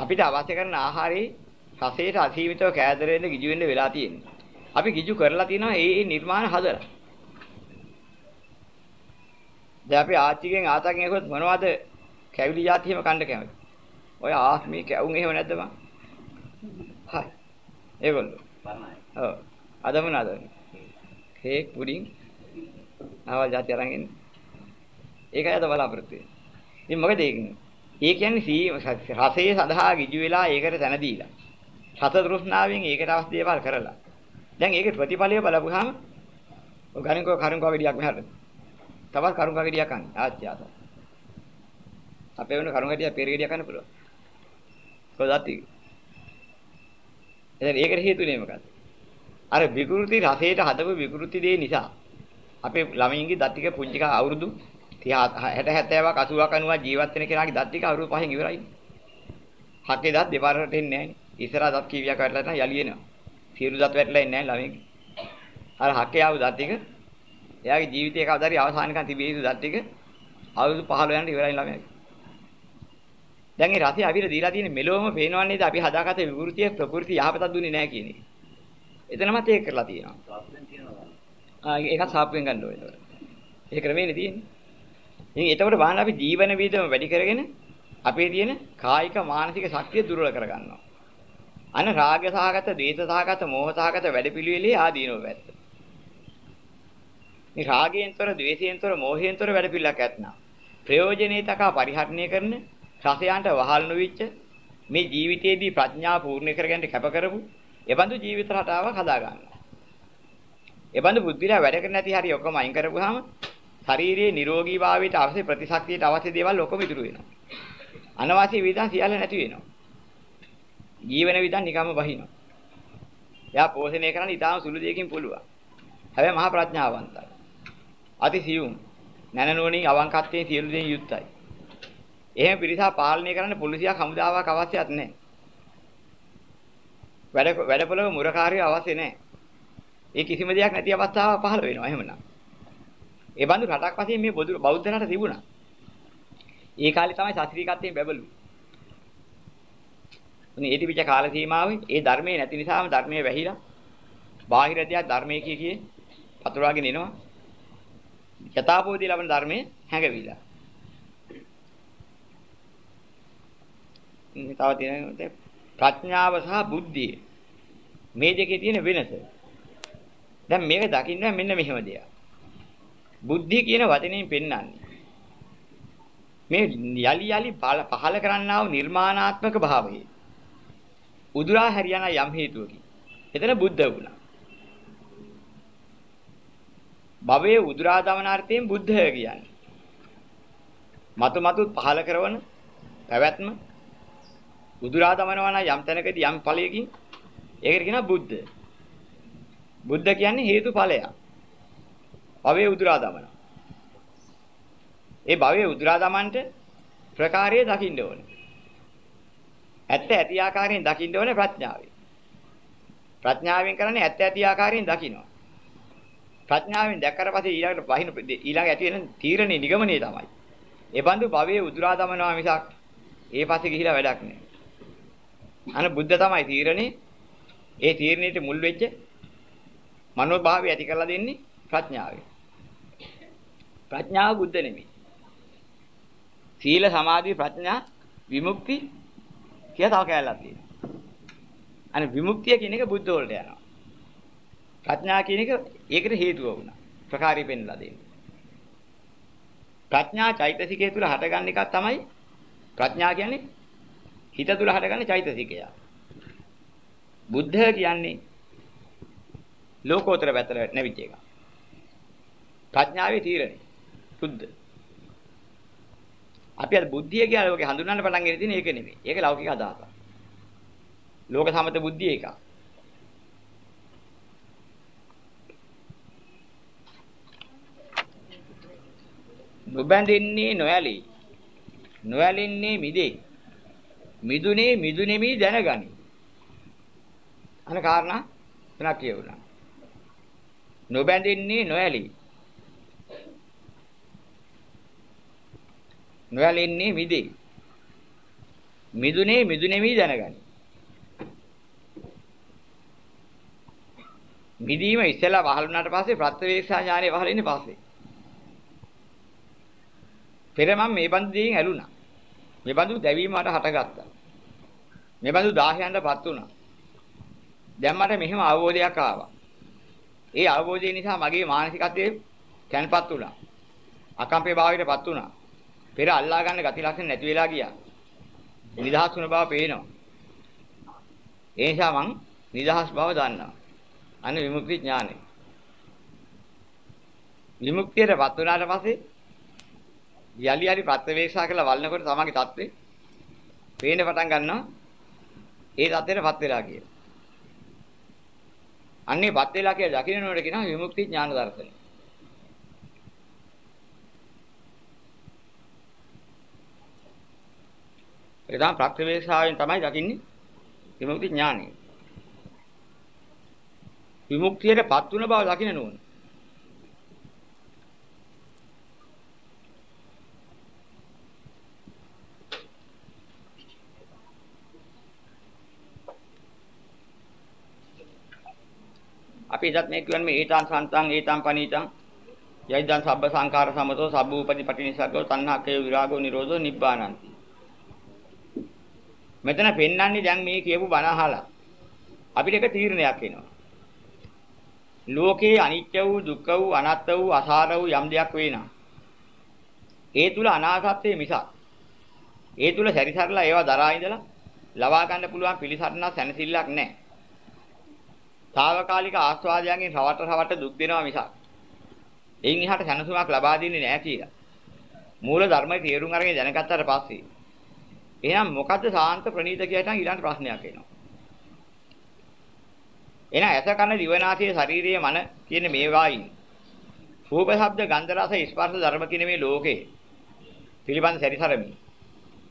අපිට අවශ්‍ය කරන ආහාරේ රසයට අසීමිතව කෑදර වෙන්න ගිජු වෙන්න වෙලා තියෙන්නේ. අපි ගිජු කරලා තියෙනවා ඒ නිර්මාණ හදලා. දැන් අපි ආච්චිගෙන් ආතාගෙන් අහුවත් මොනවද කැවිලි જાතියෙම කන්න කැමති. ඔය ආස්මී කැවුම් එහෙම නැද්ද බං? හරි. ඒගොල්ලෝ. ඔව්. අද මොනවද? කේක් පුඩින් ආවල් જાති අරන් එන්නේ. ඒකයි අද බලාපොරොත්තු වෙන්නේ. ඉතින් මොකද ඒකනේ? ඒ කියන්නේ රසයේ සඳහා ගිජු වෙලා ඒකට තැන දීලා. රස තෘෂ්ණාවෙන් ඒකට අවශ්‍ය දේවල් කරලා. දැන් ඒකේ ප්‍රතිඵලය බලපුවාම ඔය ගණන්කෝ කරුණකෝ ගෙඩියක් මෙහාට. තවත් කරුණකෝ ගෙඩියක් ගන්න. ආච්චි ආත. අපේ වෙන කරුණකෝ ගෙඩියක් පෙර ගෙඩියක් ගන්න පුළුවන්. කොහොමද ඒක? එතන ඒකට හේතුනේ මොකද්ද? අර විකෘති රසයට හදපු විකෘති දේ නිසා අපේ ළමයින්ගේ දත් ටික පුංචි කා අවුරුදු 30 60 70ක් 80ක් 90ක් ජීවත් වෙන කෙනාගේ දත් ටික අවුරුදු 5න් ඉවරයි. හකේ දත් දෙපාරකට එන්නේ නැහැ. ඉස්සරහා දත් කීවියක් වැටලා නැත්නම් යලි එනවා. සියලු දත් වැටලා එන්නේ නැහැ ළමයින්ගේ. අර හකේ ආව දත් ටික එයාගේ ජීවිතයේ කවදාරි අවසානකම් තිබිය යුතු දත් ටික අවුරුදු 15 යනට ඉවරයි ළමයාගේ. දැන් මේ රසය අපිට දීලා තියෙන මෙලොවම පේනවන්නේ නේද අපි හදාගත්ත විකෘතිය ප්‍රകൃති යහපතක් දුන්නේ නැහැ කියන එක. එතනමත් ඒක කරලා තියෙනවා. ආ ඒක සාප්පුවෙන් ගන්න ඕනේ. ඒ ක්‍රමේනේ තියෙන්නේ. ඉතින් එතකොට බලන්න අපි ජීවන වීදම වැඩි කරගෙන අපේ තියෙන කායික මානසික ශක්තිය දුර්වල කරගන්නවා. අන රාග සහගත, ද්වේෂ සහගත, මෝහ සහගත වැඩපිළිවෙලේ ආදීනව පැත්ත. මේ රාගයෙන්තර, ද්වේෂයෙන්තර, මෝහයෙන්තර වැඩපිළිලක් ඇත්නම් ප්‍රයෝජනේ තකා පරිහරණය කරන රසයන්ට වහල් නොවිච්ච මේ ජීවිතයේදී ප්‍රඥාව පූර්ණ කරගන්න කැප කරපු එබඳු ජීවිත රටාවක් හදා ගන්නවා. එබඳු බුද්ධිලා වැඩ කරන්නේ නැති හරිය ඔක්කොම අයින් කරපුවාම ශාරීරියේ නිරෝගීභාවයට අවශ්‍ය ප්‍රතිශක්තියට අවශ්‍ය දේවල් ඔක්කොම ඉතුරු වෙනවා. අනවශ්‍ය විදන් සියල්ල නැති වෙනවා. ජීවන විදන් නිකම්ම බහිනවා. එයා පෝෂණය කරන්න ඉතාම සුළු දෙයකින් පුළුවන්. හැබැයි මහා ප්‍රඥාවන්තයි. අති සියුම් නැනනුවණින් අවංකත්වයෙන් සියලු දේ යුක්තයි. එහෙම පිරිසක් පාලනය කරන්න පොලිසියක් හමුදාවක් අවශ්‍යත් නැහැ. වැඩ වැඩපොළක මුරකාරිය අවශ්‍ය නැහැ. ඒ කිසිම දෙයක් නැති අවස්ථාවක් පහළ වෙනවා එහෙමනම්. ඒ බඳු රටක් වශයෙන් මේ බෞද්ධ රට තිබුණා. ඒ කාලේ තමයි ශාස්ත්‍රීයකත්වයෙන් බැබළුවේ. උනේ ඒ තිබිච්ච කාල සීමාවේ ඒ ධර්මයේ නැති නිසාම ධර්මයේ වැහිලා බාහිර දෙයක් ධර්මයේ කිය කියේ පතුරවාගෙන එනවා. යථාභෝධිය ලබන ධර්මයේ හැඟවිලා. තව තියෙන ප්‍රඥාව සහ බුද්ධිය. මේ දෙකේ තියෙන වෙනස. දැන් මේක දකින්න මෙන්න මෙහෙම දෙයක්. බුද්ධිය කියන වචනයෙන් පෙන්වන්නේ මේ යලි යලි පහල කරන්නා වූ නිර්මාණාත්මක භාවය. උදුරා හැරියන යම් හේතුවකින්. එතන බුද්ධ වුණා. භවයේ උදුරා දමනාර්ථයෙන් බුද්ධය කියන්නේ. මතු මතු පහල කරන පැවැත්ම උදුරා දමනවා නම් යම් තැනකදී යම් ඵලයකින් ඒකට කියනවා බුද්ධ. බුද්ධ කියන්නේ හේතුඵලයක්. භවයේ උදුරා දමන. ඒ භවයේ උදුරා දමන්නට ප්‍රකාරයේ දකින්න ඕනේ. ඇත්ත ඇති ආකාරයෙන් දකින්න ඕනේ ප්‍රඥාවෙන්. ප්‍රඥාවෙන් කරන්නේ ඇත්ත ඇති ආකාරයෙන් දකින්නවා. ප්‍රඥාවෙන් දැක්කට පස්සේ ඊළඟට වහින ඊළඟ ඇති වෙන තීරණේ නිගමනයේ තමයි. ඒ බඳු භවයේ උදුරා දමනවා මිසක් ඒ පස්සේ ගිහිලා වැඩක් නෑ. අන බුද්ධ තමයි තීරණේ. ඒ තීරණයට මුල් වෙච්ච මනෝභාවය ඇති කරලා දෙන්නේ ප්‍රඥාවෙන්. ප්‍රඥාව බුද්ධ නෙමෙයි. සීල සමාධි ප්‍රඥා විමුක්ති කියලා තව කැලලක් තියෙනවා. අනේ විමුක්තිය කියන එක බුද්ධ වලට යනවා. ප්‍රඥා කියන එක ඒකට හේතුව වුණා. ප්‍රකාරي පෙන්ලා දෙන්නේ. ප්‍රඥා චෛතසිකය තුල හටගන්න එකක් තමයි ප්‍රඥා කියන්නේ හිත තුල හටගන්න චෛතසිකය. බුද්ධ කියන්නේ ලෝකෝත්තර පැත්තට නැවිච්ච එක. ප්‍රඥාවේ තීරණය. බුද්ධ. අපි අද බුද්ධිය කියලා ඔගේ හඳුනන්න පටන් ගන්න තියෙන එක නෙමෙයි. ඒක ලෞකික අදහසක්. ලෝක සමත බුද්ධිය එකක්. නොබැඳෙන්නේ නොයලී. නොයලින්නේ මිදේ. මිදුනේ මිදුනේමි දැනගනි. අන කාරණා තුනක් කියවුණා. නොබැඳෙන්නේ නොයලී. නොයලින්නේ මිදේ. මිදුනේ මිදුනේමි දැනගනි. මිදීම ඉස්සෙල්ලා පහළ වුණාට පස්සේ ප්‍රත්‍යවේක්ෂා ඥානෙ පහළ වෙන්නේ පස්සේ. පෙර මම මේ බඳු දෙයින් ඇලුනා. මේ බඳු දැවීම මට හටගත්තා. මේ බඳු 1000න්ටපත් වුණා. දැන් මට මෙහෙම අවබෝධයක් ආවා. ඒ අවබෝධය නිසා මගේ මානසිකත්වයේ තැන්පත් වුණා. අකම්පේ භාවයටපත් වුණා. පෙර අල්ලා ගන්න ගති ලක්ෂණ නැති වෙලා ගියා. නිදහස් වුණ බව පේනවා. ඒ නිසා මං නිදහස් බව දන්නවා. අන්න විමුක්ති ඥානෙ. විමුක්තියටපත් වුණාට පස්සේ යලි යලි ප්‍රත්‍යවේක්ෂා කරලා වළනකොට තමන්ගේ தත්ත්වේ පේන්න පටන් ගන්නවා. ඒ தත්ත්වයටපත් වෙලා කියලා. අන්නේ පත් වෙලා කියලා දකින්නකොට කියනවා විමුක්ති ඥාන දර්ශනය. ඒක තමයි ප්‍රත්‍යවේක්ෂාවෙන් තමයි දකින්නේ විමුක්ති ඥානය. විමුක්තියටපත් වුණ බව දකින්න නෝන. අපි එදත් මේ කියන්නේ ඒතං සන්තං ඒතං පනීතං යයිදං සබ්බ සංඛාර සමතෝ සබ්බ උපදි පටිනිසග්ගෝ තණ්හාකේ විරාගෝ නිරෝධෝ නිබ්බානಂತಿ මෙතන පෙන්වන්නේ දැන් මේ කියපු බණ අහලා. අපිට එක තීරණයක් එනවා. ලෝකේ අනිත්‍ය වූ දුක්ඛ වූ අනාත්ම වූ අසාර වූ යම් දෙයක් වේනා ඒ තුල අනාසත්‍යය මිසක් ඒ තුල සැරිසරලා ඒවා දරා ඉඳලා ලබා ගන්න පුළුවන් පිළිසරණ සැනසෙල්ලක් නැහැ. తాවකාලික ආස්වාදයන්ගෙන් රවට රවට දුක් දෙනවා මිසක්. එයින් එහාට සැනසුමක් ලබා දෙන්නේ නැහැ කියලා. මූල ධර්මයේ තේරුම් අරගෙන දැනගත්තාට පස්සේ එහෙනම් මොකද්ද සාන්ත ප්‍රණීත කියටන් ඊළඟ ප්‍රශ්නයක් එනවා. එන ඇස කන දිවනාසය ශාරීරිය මන කියන මේවායින් රූප ශබ්ද ගන්ධ රස ස්පර්ශ ධර්ම කියන මේ ලෝකේ පිළිබඳ සැරිසරමි.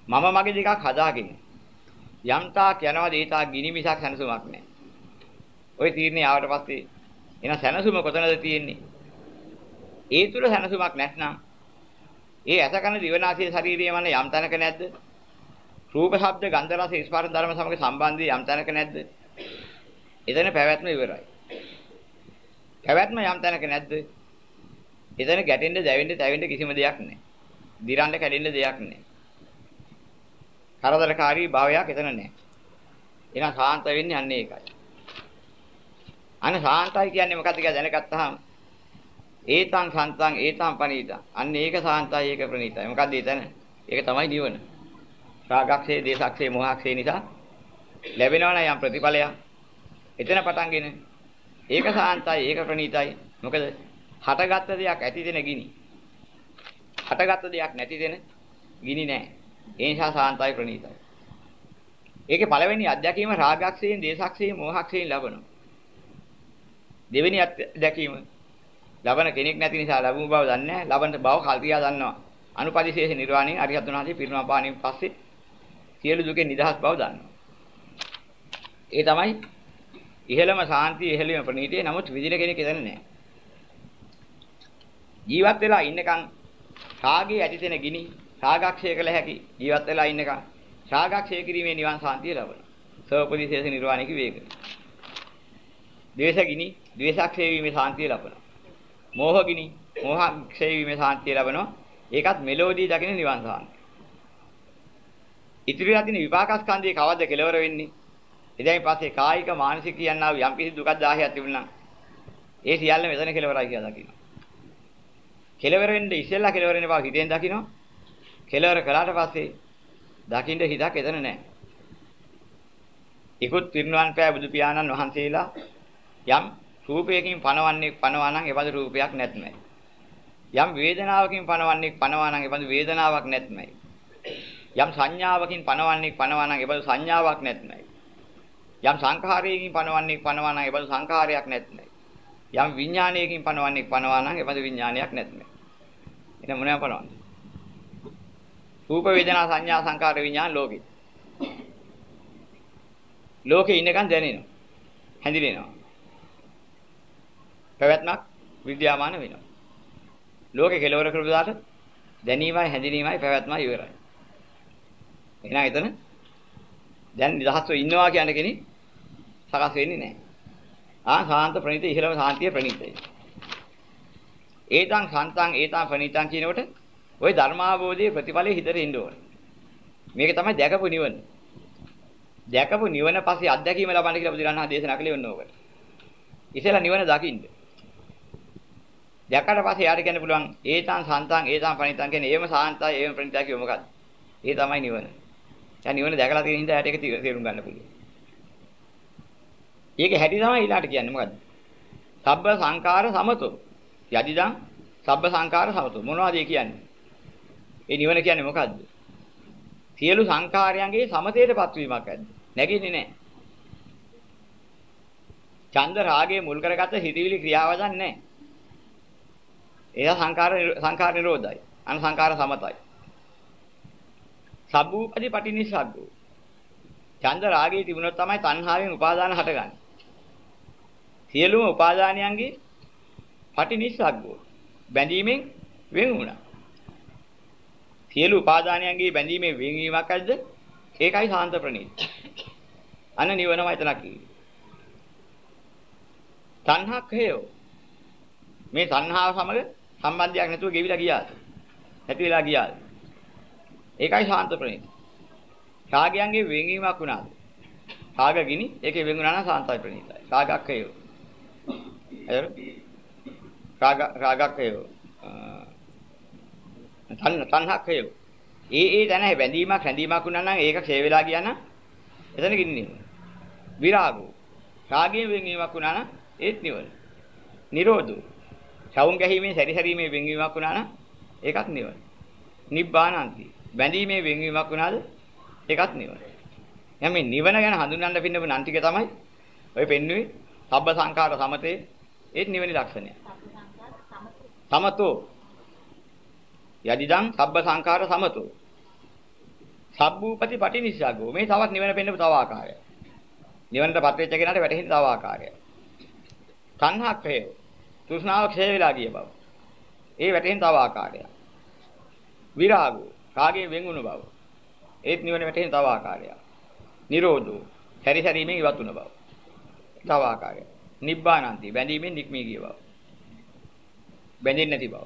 මම මගේ දෙකක් හදාගෙන යම්තාක් යනවා දේතා ගිනි මිසක් සැනසුමක් නැහැ. ওই තීරණේ ආවට පස්සේ එන සැනසුම කොතනද තියෙන්නේ? ඒ තුල සැනසුමක් නැත්නම් ඒ ඇස කන දිවනාසය ශරීරය මන යම් තැනක නැද්ද? රූප ශබ්ද ගන්ධ රස ස්පර්ශ ධර්ම සමග සම්බන්ධය යම් තැනක නැද්ද? එතන පැවැත්ම ඉවරයි. පැවැත්ම යම් තැනක නැද්ද? එතන ගැටෙන්න, දැවෙන්න, තැවෙන්න කිසිම දෙයක් නැහැ. දිරන්න, කැඩෙන්න දෙයක් නැහැ. කරදරකාරී භාවයක් එතන නැහැ. එහෙනම් සාන්ත වෙන්නේ අන්න ඒකයි. අන්න සාන්තයි කියන්නේ මොකක්ද කියලා දැනගත්තාම ඒතං සන්තං ඒතං පනීතං. අන්න ඒක සාන්තයි ඒක ප්‍රණීතයි. මොකද්ද එතන? ඒක තමයි නිවන. රාගක්ෂේ, දේසක්ෂේ, මොහක්ෂේ නිසා ලැබෙනවා නම් යම් ප්‍රතිඵලයක්. එතන පටන්ගෙන ඒක සාන්තයි ඒක ප්‍රණීතයි. මොකද හටගත්ත දෙයක් ඇති දෙන ගිනි. හටගත්ත දෙයක් නැති දෙන ගිනි නෑ. ඒ නිසා සාන්තයි ප්‍රණීතයි. ඒකේ පළවෙනි අධ්‍යක්ීම රාගක්ෂයෙන්, දේසක්ෂයෙන්, මොහක්ෂයෙන් ලබනවා. දෙවෙනි දැකීම ලබන කෙනෙක් නැති නිසා ලැබුණු බව දන්නේ නැහැ. ලබන බව කල්පියා දන්නවා. අනුපදිශේෂ නිර්වාණය අරිහත් වහන්සේ පිරිනමන පාණින් පස්සේ සියලු දුකෙන් නිදහස් බව දන්නවා. ඒ තමයි ඉහළම සාන්තිය ඉහළම ප්‍රණීතිය නමුත් විදින කෙනෙක් එතන නැහැ. ජීවත් වෙලා ඉන්නකන් රාගයේ ඇතිදෙන ගිනි රාගක්ෂය කළ හැකි ජීවත් වෙලා ඉන්නකන් රාගක්ෂය කිරීමේ නිවන් සාන්තිය ලබනවා. සෝපදිශේෂ නිර්වාණය කිවේක. ද්වේෂගිනි ද්වේෂක්ෂය වීමේ සාන්තිය ලබනවා. මෝහගිනි මෝහක්ෂය වීමේ සාන්තිය ලබනවා. ඒකත් මෙලෝඩි දකින නිවන් සාන්තිය. ඉතිරිලා තියෙන විපාකස්කන්ධයේ කවද්ද කෙලවර වෙන්නේ? එදැයි පස්සේ කායික මානසික කියනවා යම් කිසි දුකක් 10ක් තිබුණා. ඒ සියල්ල මෙතන කෙලවරයි කියලා දකින්න. කෙලවර වෙන්න ඉස්සෙල්ලා කෙලවර වෙන බව හිතෙන් දකින්න. කෙලවර කළාට පස්සේ දකින්න හිතක් එතන නැහැ. ඉකුත් පිරිනුවන් පෑ බුදු පියාණන් වහන්සේලා යම් රූපයකින් පනවන්නේ පනවා නම් එබඳු රූපයක් නැත්මයි. යම් වේදනාවකින් පනවන්නේ පනවා නම් එබඳු වේදනාවක් නැත්මයි. යම් සංඥාවකින් පනවන්නේ පනවා නම් එබඳු සංඥාවක් නැත්මයි. යම් සංඛාරයකින් පනවන්නේ පනවා නම් එබඳු සංඛාරයක් නැත්මයි. යම් විඥානයකින් පනවන්නේ පනවා නම් එබඳු විඥානයක් නැත්මයි. එන මොනවා පනවන්නේ? රූප වේදනා සංඥා සංඛාර විඥාන ලෝකේ. ලෝකේ ඉන්නකන් දැනෙනවා. හැඳිනෙනවා. පැවැත්මක් විද්‍යාමාන වෙනවා. ලෝකේ කෙලවර කරපු දාට දැනීමයි හැඳිනීමයි පැවැත්මයි ඉවරයි. එහෙනම් එතන දැන් නිදහස්ව ඉන්නවා කියන කෙනෙක් සකස් වෙන්නේ නැහැ. ආ සාන්ත ප්‍රණීත ඉහළම සාන්තිය ප්‍රණීතයි. ඒතං සන්තං ඒතං ප්‍රණීතං කියනකොට ওই ධර්මාභෝධයේ ප්‍රතිඵලයේ හිතට එන්න ඕනේ. මේක තමයි දැකපු නිවන. දැකපු නිවන පස්සේ අත්දැකීම ලබන්න කියලා බුදුරණන් දේශනා කළේ ඔන්න ඕකට. ඉතලා නිවන දකින්න. දැක්කට පස්සේ යාට කියන්න පුළුවන් ඒතං සන්තං ඒතං ප්‍රණීතං කියන්නේ ඒම සාන්තයි ඒම ප්‍රණීතයි කිව්ව මොකද්ද? ඒ තමයි නිවන. දැන් නිවන දැකලා තියෙන හින්දා යාට ඒක තේරුම් ගන්න පුළුවන්. ඒක හැටි තමයි ඊළාට කියන්නේ මොකද්ද? සබ්බ සංකාර සමතෝ. යදිදං සබ්බ සංකාර සමතෝ. මොනවද ඒ කියන්නේ? ඒ නිවන කියන්නේ මොකද්ද? සියලු සංකාරයන්ගේ සමතේටපත් වීමක් ඇද්ද? නැගෙන්නේ නැහැ. ඡන්ද රාගයේ මුල් කරගත්ත හිතවිලි ක්‍රියාවදන් නැහැ. ඒක සංකාර සංකාර නිරෝධයි. අන සංකාර සමතයි. සබ්බූපදි පටිනිස්සග්ගෝ. ඡන්ද රාගයේ තිබුණොත් තමයි තණ්හාවෙන් උපාදාන හටගන්නේ. සියලුම උපාදානයන්ගේ පටිනිස්සග්ගෝ. බැඳීමෙන් වෙන් වුණා. සියලු උපාදානයන්ගේ බැඳීමේ වෙන්වීමක් ඇද්ද? ඒකයි සාන්ත ප්‍රණීත. අන්න නිවනමයි එතනක් කිව්වේ. තණ්හක්ඛයෝ මේ තණ්හාව සමග සම්බන්ධයක් නැතුව ගෙවිලා ගියාද? නැති වෙලා ගියාද? ඒකයි ශාන්ත ප්‍රණීත. රාගයන්ගේ වෙන්වීමක් වුණාද? රාග ගිනි ඒකේ වෙන් වුණා නම් ශාන්තයි ප්‍රණීතයි. රාගක්ඛයෝ. එතන රාග රාගක්ඛයෝ. තණ්හ තණ්හක්ඛයෝ. ඒ ඒ තැන බැඳීමක් රැඳීමක් වුණා නම් ඒක ක්ෂය වෙලා ගියා නම් එතන ගින්නේ. විරාගෝ. රාගයෙන් වෙන්වීමක් වුණා නම් ඒත් නිවන. නිරෝධෝ. ඡවුන් ගැහිමේ සැරිසැරීමේ වෙන්වීමක් වුණා නම් ඒකත් නිවන. නිබ්බානන්ති. බැඳීමේ වෙන්වීමක් වුණාද? ඒකත් නිවන. එහෙනම් මේ නිවන ගැන හඳුන්වන්න පින්නපු නම් ටික තමයි ඔය පෙන්වුවේ සබ්බ සංඛාර සමතේ ඒත් නිවනේ ලක්ෂණය. සමතෝ යදිදං සබ්බ සංඛාර සමතෝ සබ්බූපති පටිනිස්සග්ගෝ මේ තවත් නිවන පෙන්නපු තව ආකාරයක්. නිවනටපත් වෙච්ච කෙනාට වැටහෙන තව ආකාරයක්. තණ්හක්ඛය තෘෂ්ණාව ක්ෂය වෙලා ගිය බව. ඒ වැටෙන තව ආකාරයක්. විරාගෝ කාගේ වෙන්ුණු බව. ඒත් නිවන වැටෙන තව ආකාරයක්. නිරෝධෝ හැරිහැරීමෙන් ඉවත් වුණ බව. තව ආකාරයක්. නිබ්බානන්ති බැඳීමෙන් නික්මී ගිය බව. බැඳෙන්නේ නැති බව.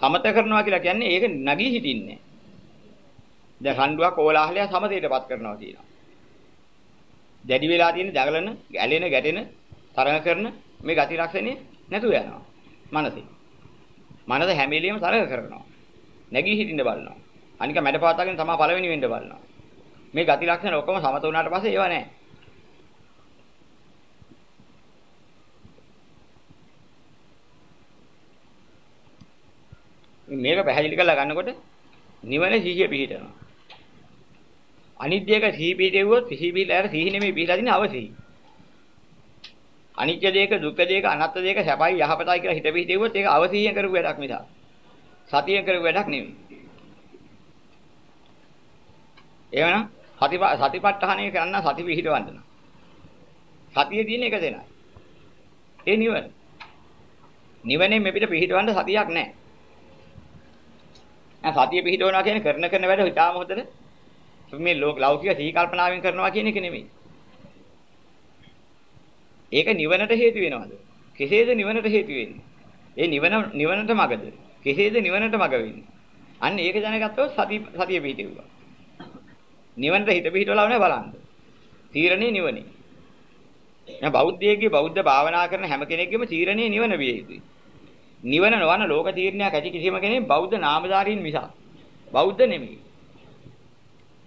සමත කරනවා කියලා කියන්නේ ඒක නැගී හිටින්නේ. දැන් රණ්ඩුවක් ඕලාහලය සමතේටපත් කරනවා කියනවා. දැඩි වෙලා තියෙන දගලන, ගැලෙන, ගැටෙන, තරඟ කරන මේ ගති ලක්ෂණේ නැතුව යනවා. මනසේ. මනස හැම වෙලෙම තරඟ කරනවා. නැගී හිටින්න බලනවා. අනික මැඩ පාතාගෙන තමයි පළවෙනි වෙන්න බලනවා. මේ ගති ලක්ෂණ ඔක්කොම සමත වුණාට පස්සේ ඒවා නැහැ. මේක පැහැදිලි කරලා ගන්නකොට නිවන සිහිය පිහිටනවා. අනිත්‍යක සිහි පිහිටෙව්වොත් සිහි පිහිටලා සිහි නෙමෙයි පිහිටලා තියෙන අවසිහි. අනිත්‍ය දෙයක දුක්ඛ දෙයක අනාත්ම දෙයක සැපයි යහපතයි කියලා හිත පිහිටෙව්වොත් ඒක අවසිහියෙන් කරපු වැඩක් මිසක් සතියෙන් කරපු වැඩක් නෙමෙයි. එවනම් සති සතිපට්ඨානය කරන්න සති පිහිටවන්න. සතියේ තියෙන එක දෙනයි. ඒ නිවන. නිවනේ මෙපිට පිහිටවන්න සතියක් නැහැ. දැන් සතිය පිහිටවනවා කියන්නේ කරන කරන වැඩ හිතාම හොතද මේ ලෞකික සී කල්පනාවෙන් කරනවා කියන එක නෙමෙයි. ඒක නිවනට හේතු වෙනවද? කෙසේද නිවනට හේතු වෙන්නේ? ඒ නිවන නිවනට මගද? කෙසේද නිවනට මග වෙන්නේ? අන්න ඒක දැනගත්තොත් සතිය සතිය පිහිටෙවුවා. නිවනට හිත පිහිටවලා නැහැ බලන්න. තීරණේ නිවනේ. දැන් බෞද්ධයෙක්ගේ බෞද්ධ භාවනා කරන හැම කෙනෙක්ගේම තීරණේ නිවන විය යුතුයි. නිවන නොවන ලෝක තීරණයක් ඇති කිසිම කෙනෙක් බෞද්ධ නාමධාරීන් මිසක් බෞද්ධ නෙමෙයි.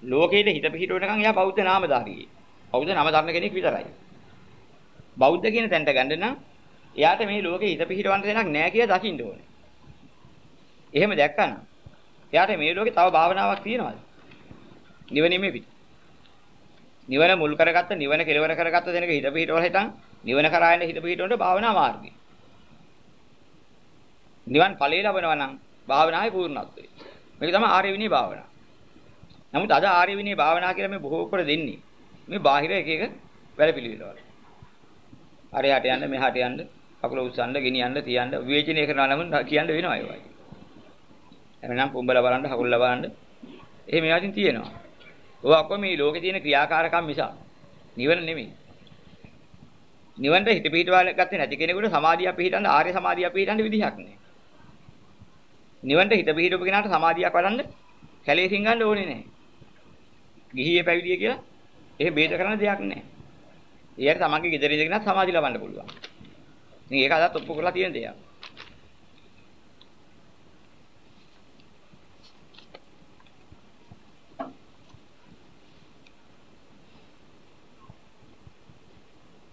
ලෝකෙට හිත පිහිටවනකන් එයා බෞද්ධ නාමධාරියෙක්. බෞද්ධ නාම ධර්ම කෙනෙක් විතරයි. බෞද්ධ කියන තැනට ගන්න නම් එයාට මේ ලෝකේ හිත පිහිටවන්න දෙයක් නැහැ කියලා දකින්න ඕනේ. එහෙම දැක්කනම් එයාට මේ ලෝකේ තව භාවනාවක් තියෙනවද? නිවනීමේ පිට. නිවන මුල් කරගත්ත නිවන කෙලවර කරගත්ත දෙනක හිත පිහිටවල හිටන් නිවන කරා යන හිත පිහිටවන්න භාවනා මාර්ගය. නිවන් ඵලයේ ලබනවා නම් භාවනාවේ පූර්ණත්වය. මේක තමයි ආර්ය විනී භාවනාව. නමුත් අද ආර්ය විනී භාවනා කියලා මේ බොහෝ කර දෙන්නේ මේ බාහිර එක එක වැඩ පිළිවිලවල. හරියට යන්න මෙහාට යන්න කකුල උස්සන්න ගෙනියන්න තියන්න විවේචනය කරනවා නම් කියන්න වෙනවා ඒවයි. එහෙනම් පුඹල බලන්න කකුල බලන්න එහෙම ඒවාකින් තියෙනවා. ඔය ඔක්කොම මේ ලෝකේ තියෙන ක්‍රියාකාරකම් මිස නිවන නෙමෙයි. නිවන්ට හිත පිහිටවල ගත්තේ නැති කෙනෙකුට සමාධිය පිහිටන්න ආර්ය සමාධිය පිහිටන්න විදිහක් නැහැ. නිවන්ට හිත පිහිටවපු කෙනාට සමාධියක් වඩන්න කැලේසින් ගන්න ඕනේ නැහැ. ගිහියේ පැවිදිය කියලා එහෙ බේද කරන දෙයක් නැහැ. ඊයට තමන්ගේ ගෙදර ඉඳගෙන සමාධිය ලබන්න පුළුවන්. ඉතින් ඒක අදත් ඔප්පු කරලා තියෙන දෙයක්.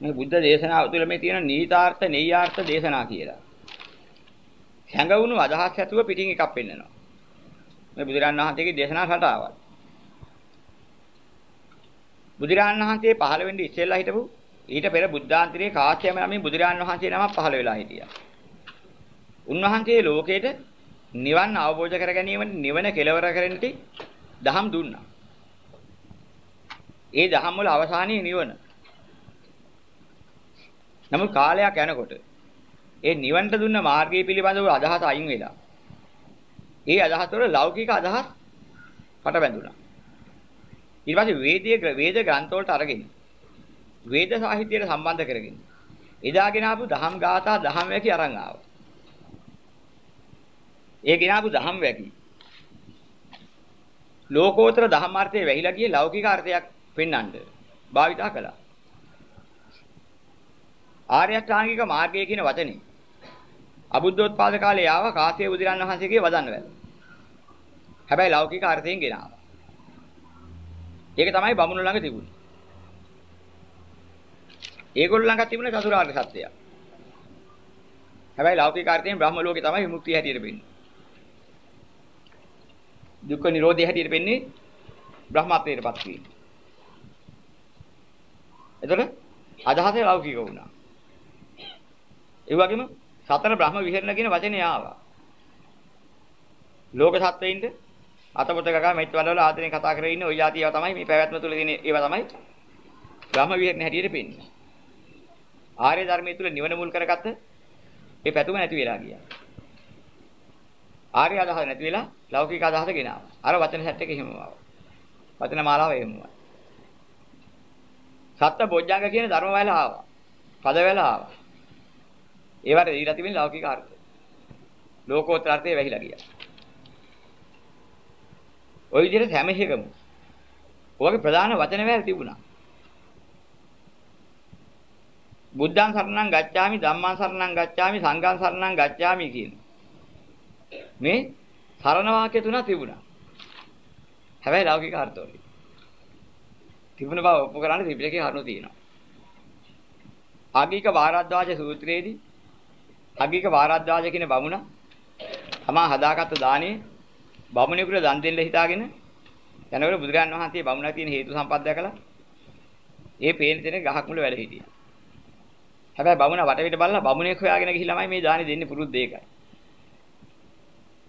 මේ බුද්ධ දේශනාව තුළ මේ තියෙන නීතාර්ථ නෙය්‍යාර්ථ දේශනා කියලා. හැඟවුණු අදහස් ඇතුව පිටින් එකක් පෙන්නනවා. මේ බුදුරන් වහන්සේගේ දේශනා රටාවක්. බුදුරන් වහන්සේ පහළ වෙන්නේ ඉස්සෙල්ලා හිටපු ඊට පෙර බුද්ධාන්තරයේ කාශ්‍යප නමින් බුදුරන් වහන්සේ නමක් පහළ වෙලා හිටියා. උන්වහන්සේ ලෝකේට නිවන් අවබෝධ කර ගැනීමට නිවන කෙලවර කරන්නට දහම් දුන්නා. ඒ දහම් වල අවසානයේ නිවන. නමුත් කාලයක් යනකොට ඒ නිවන්ට දුන්න මාර්ගය පිළිබඳව අදහස අයින් වෙලා. ඒ අදහස් වල ලෞකික අදහස් පට බැඳුණා. ඊට පස්සේ වේදීය වේද ග්‍රන්ථ වලට අරගෙන වේද සාහිත්‍යයට සම්බන්ධ කරගෙන එදාගෙන ආපු දහම් ගාථා දහම් වැකි අරන් ආවා. ඒ ගෙන ආපු දහම් වැකි ලෝකෝත්තර දහම් අර්ථයේ වැහිලා ගිය ලෞකික අර්ථයක් පෙන්වන්න භාවිතා කළා. ආර්ය අෂ්ටාංගික මාර්ගය කියන වචනේ අබුද්ධෝත්පාද කාලේ ආව කාසිය බුදුරන් වහන්සේගේ වදන්න වැල. හැබැයි ලෞකික අර්ථයෙන් ගෙනාවා. ඒක තමයි බමුණු ළඟ තිබුණේ. ඒගොල්ලෝ ළඟ තිබුණේ චතුරාර්ය සත්‍යය. හැබැයි ලෞකික අර්ථයෙන් බ්‍රහ්ම ලෝකේ තමයි විමුක්තිය හැටියට වෙන්නේ. දුක්ඛ නිරෝධය හැටියට වෙන්නේ බ්‍රහ්මත්වයටපත් වීම. එතකොට අදහසේ ලෞකික වුණා. ඒ වගේම සතර බ්‍රහ්ම විහරණ කියන වචනේ ආවා. ලෝක සත්වයින්ට අතපොත ගගා මෙත් වලවල ආදරෙන් කතා කරගෙන ඉන්නේ ওই જાතියව තමයි මේ පැවැත්ම තුල තියෙන ඒවා තමයි ග්‍රාම විහෙරණ හැටියට පෙන්නේ. ආර්ය ධර්මයේ තුල නිවන මුල් කරගත්ත ඒ පැතුම නැති වෙලා ගියා. ආර්ය අදහස නැති වෙලා ලෞකික අදහස ගෙනාවා. අර වචන සෙට් එක එහෙමම ආවා. වචන මාලාව එහෙමම. සත්‍ය බොජ්ජංග කියන ධර්ම වල ආවා. පද වල ආවා. ඒවට දීලා තිබෙන ලෞකික අර්ථ. ලෝකෝත්තර අර්ථය වැහිලා ගියා. ওই විදිහට හැම එකම ඔයගේ ප්‍රධාන වචන වල තිබුණා. බුද්ධං සරණං ගච්ඡාමි ධම්මං සරණං ගච්ඡාමි සංඝං සරණං ගච්ඡාමි කියන මේ සරණ වාක්‍ය තුන තිබුණා. හැබැයි ලෞකික අර්ථවල. තිබුණ බව ඔප්පු කරන්න ත්‍රිපිටකේ කරුණු තියෙනවා. ආගික වාරද්වාජ සූත්‍රයේදී අග්ගික වාරද්දාජ කියන බමුණ තමා හදාගත්තු දානේ බමුණෙකුට දන් දෙන්න හිතාගෙන යනකොට බුදුරජාණන් වහන්සේ බමුණා තියෙන හේතු සම්පත් දැකලා ඒ පේන තැන ගහක් මුල වැඩ හිටියා. හැබැයි බමුණා වටපිට බලලා බමුණෙක් හොයාගෙන ගිහිලාමයි මේ දානේ දෙන්නේ පුරුද්ද ඒකයි.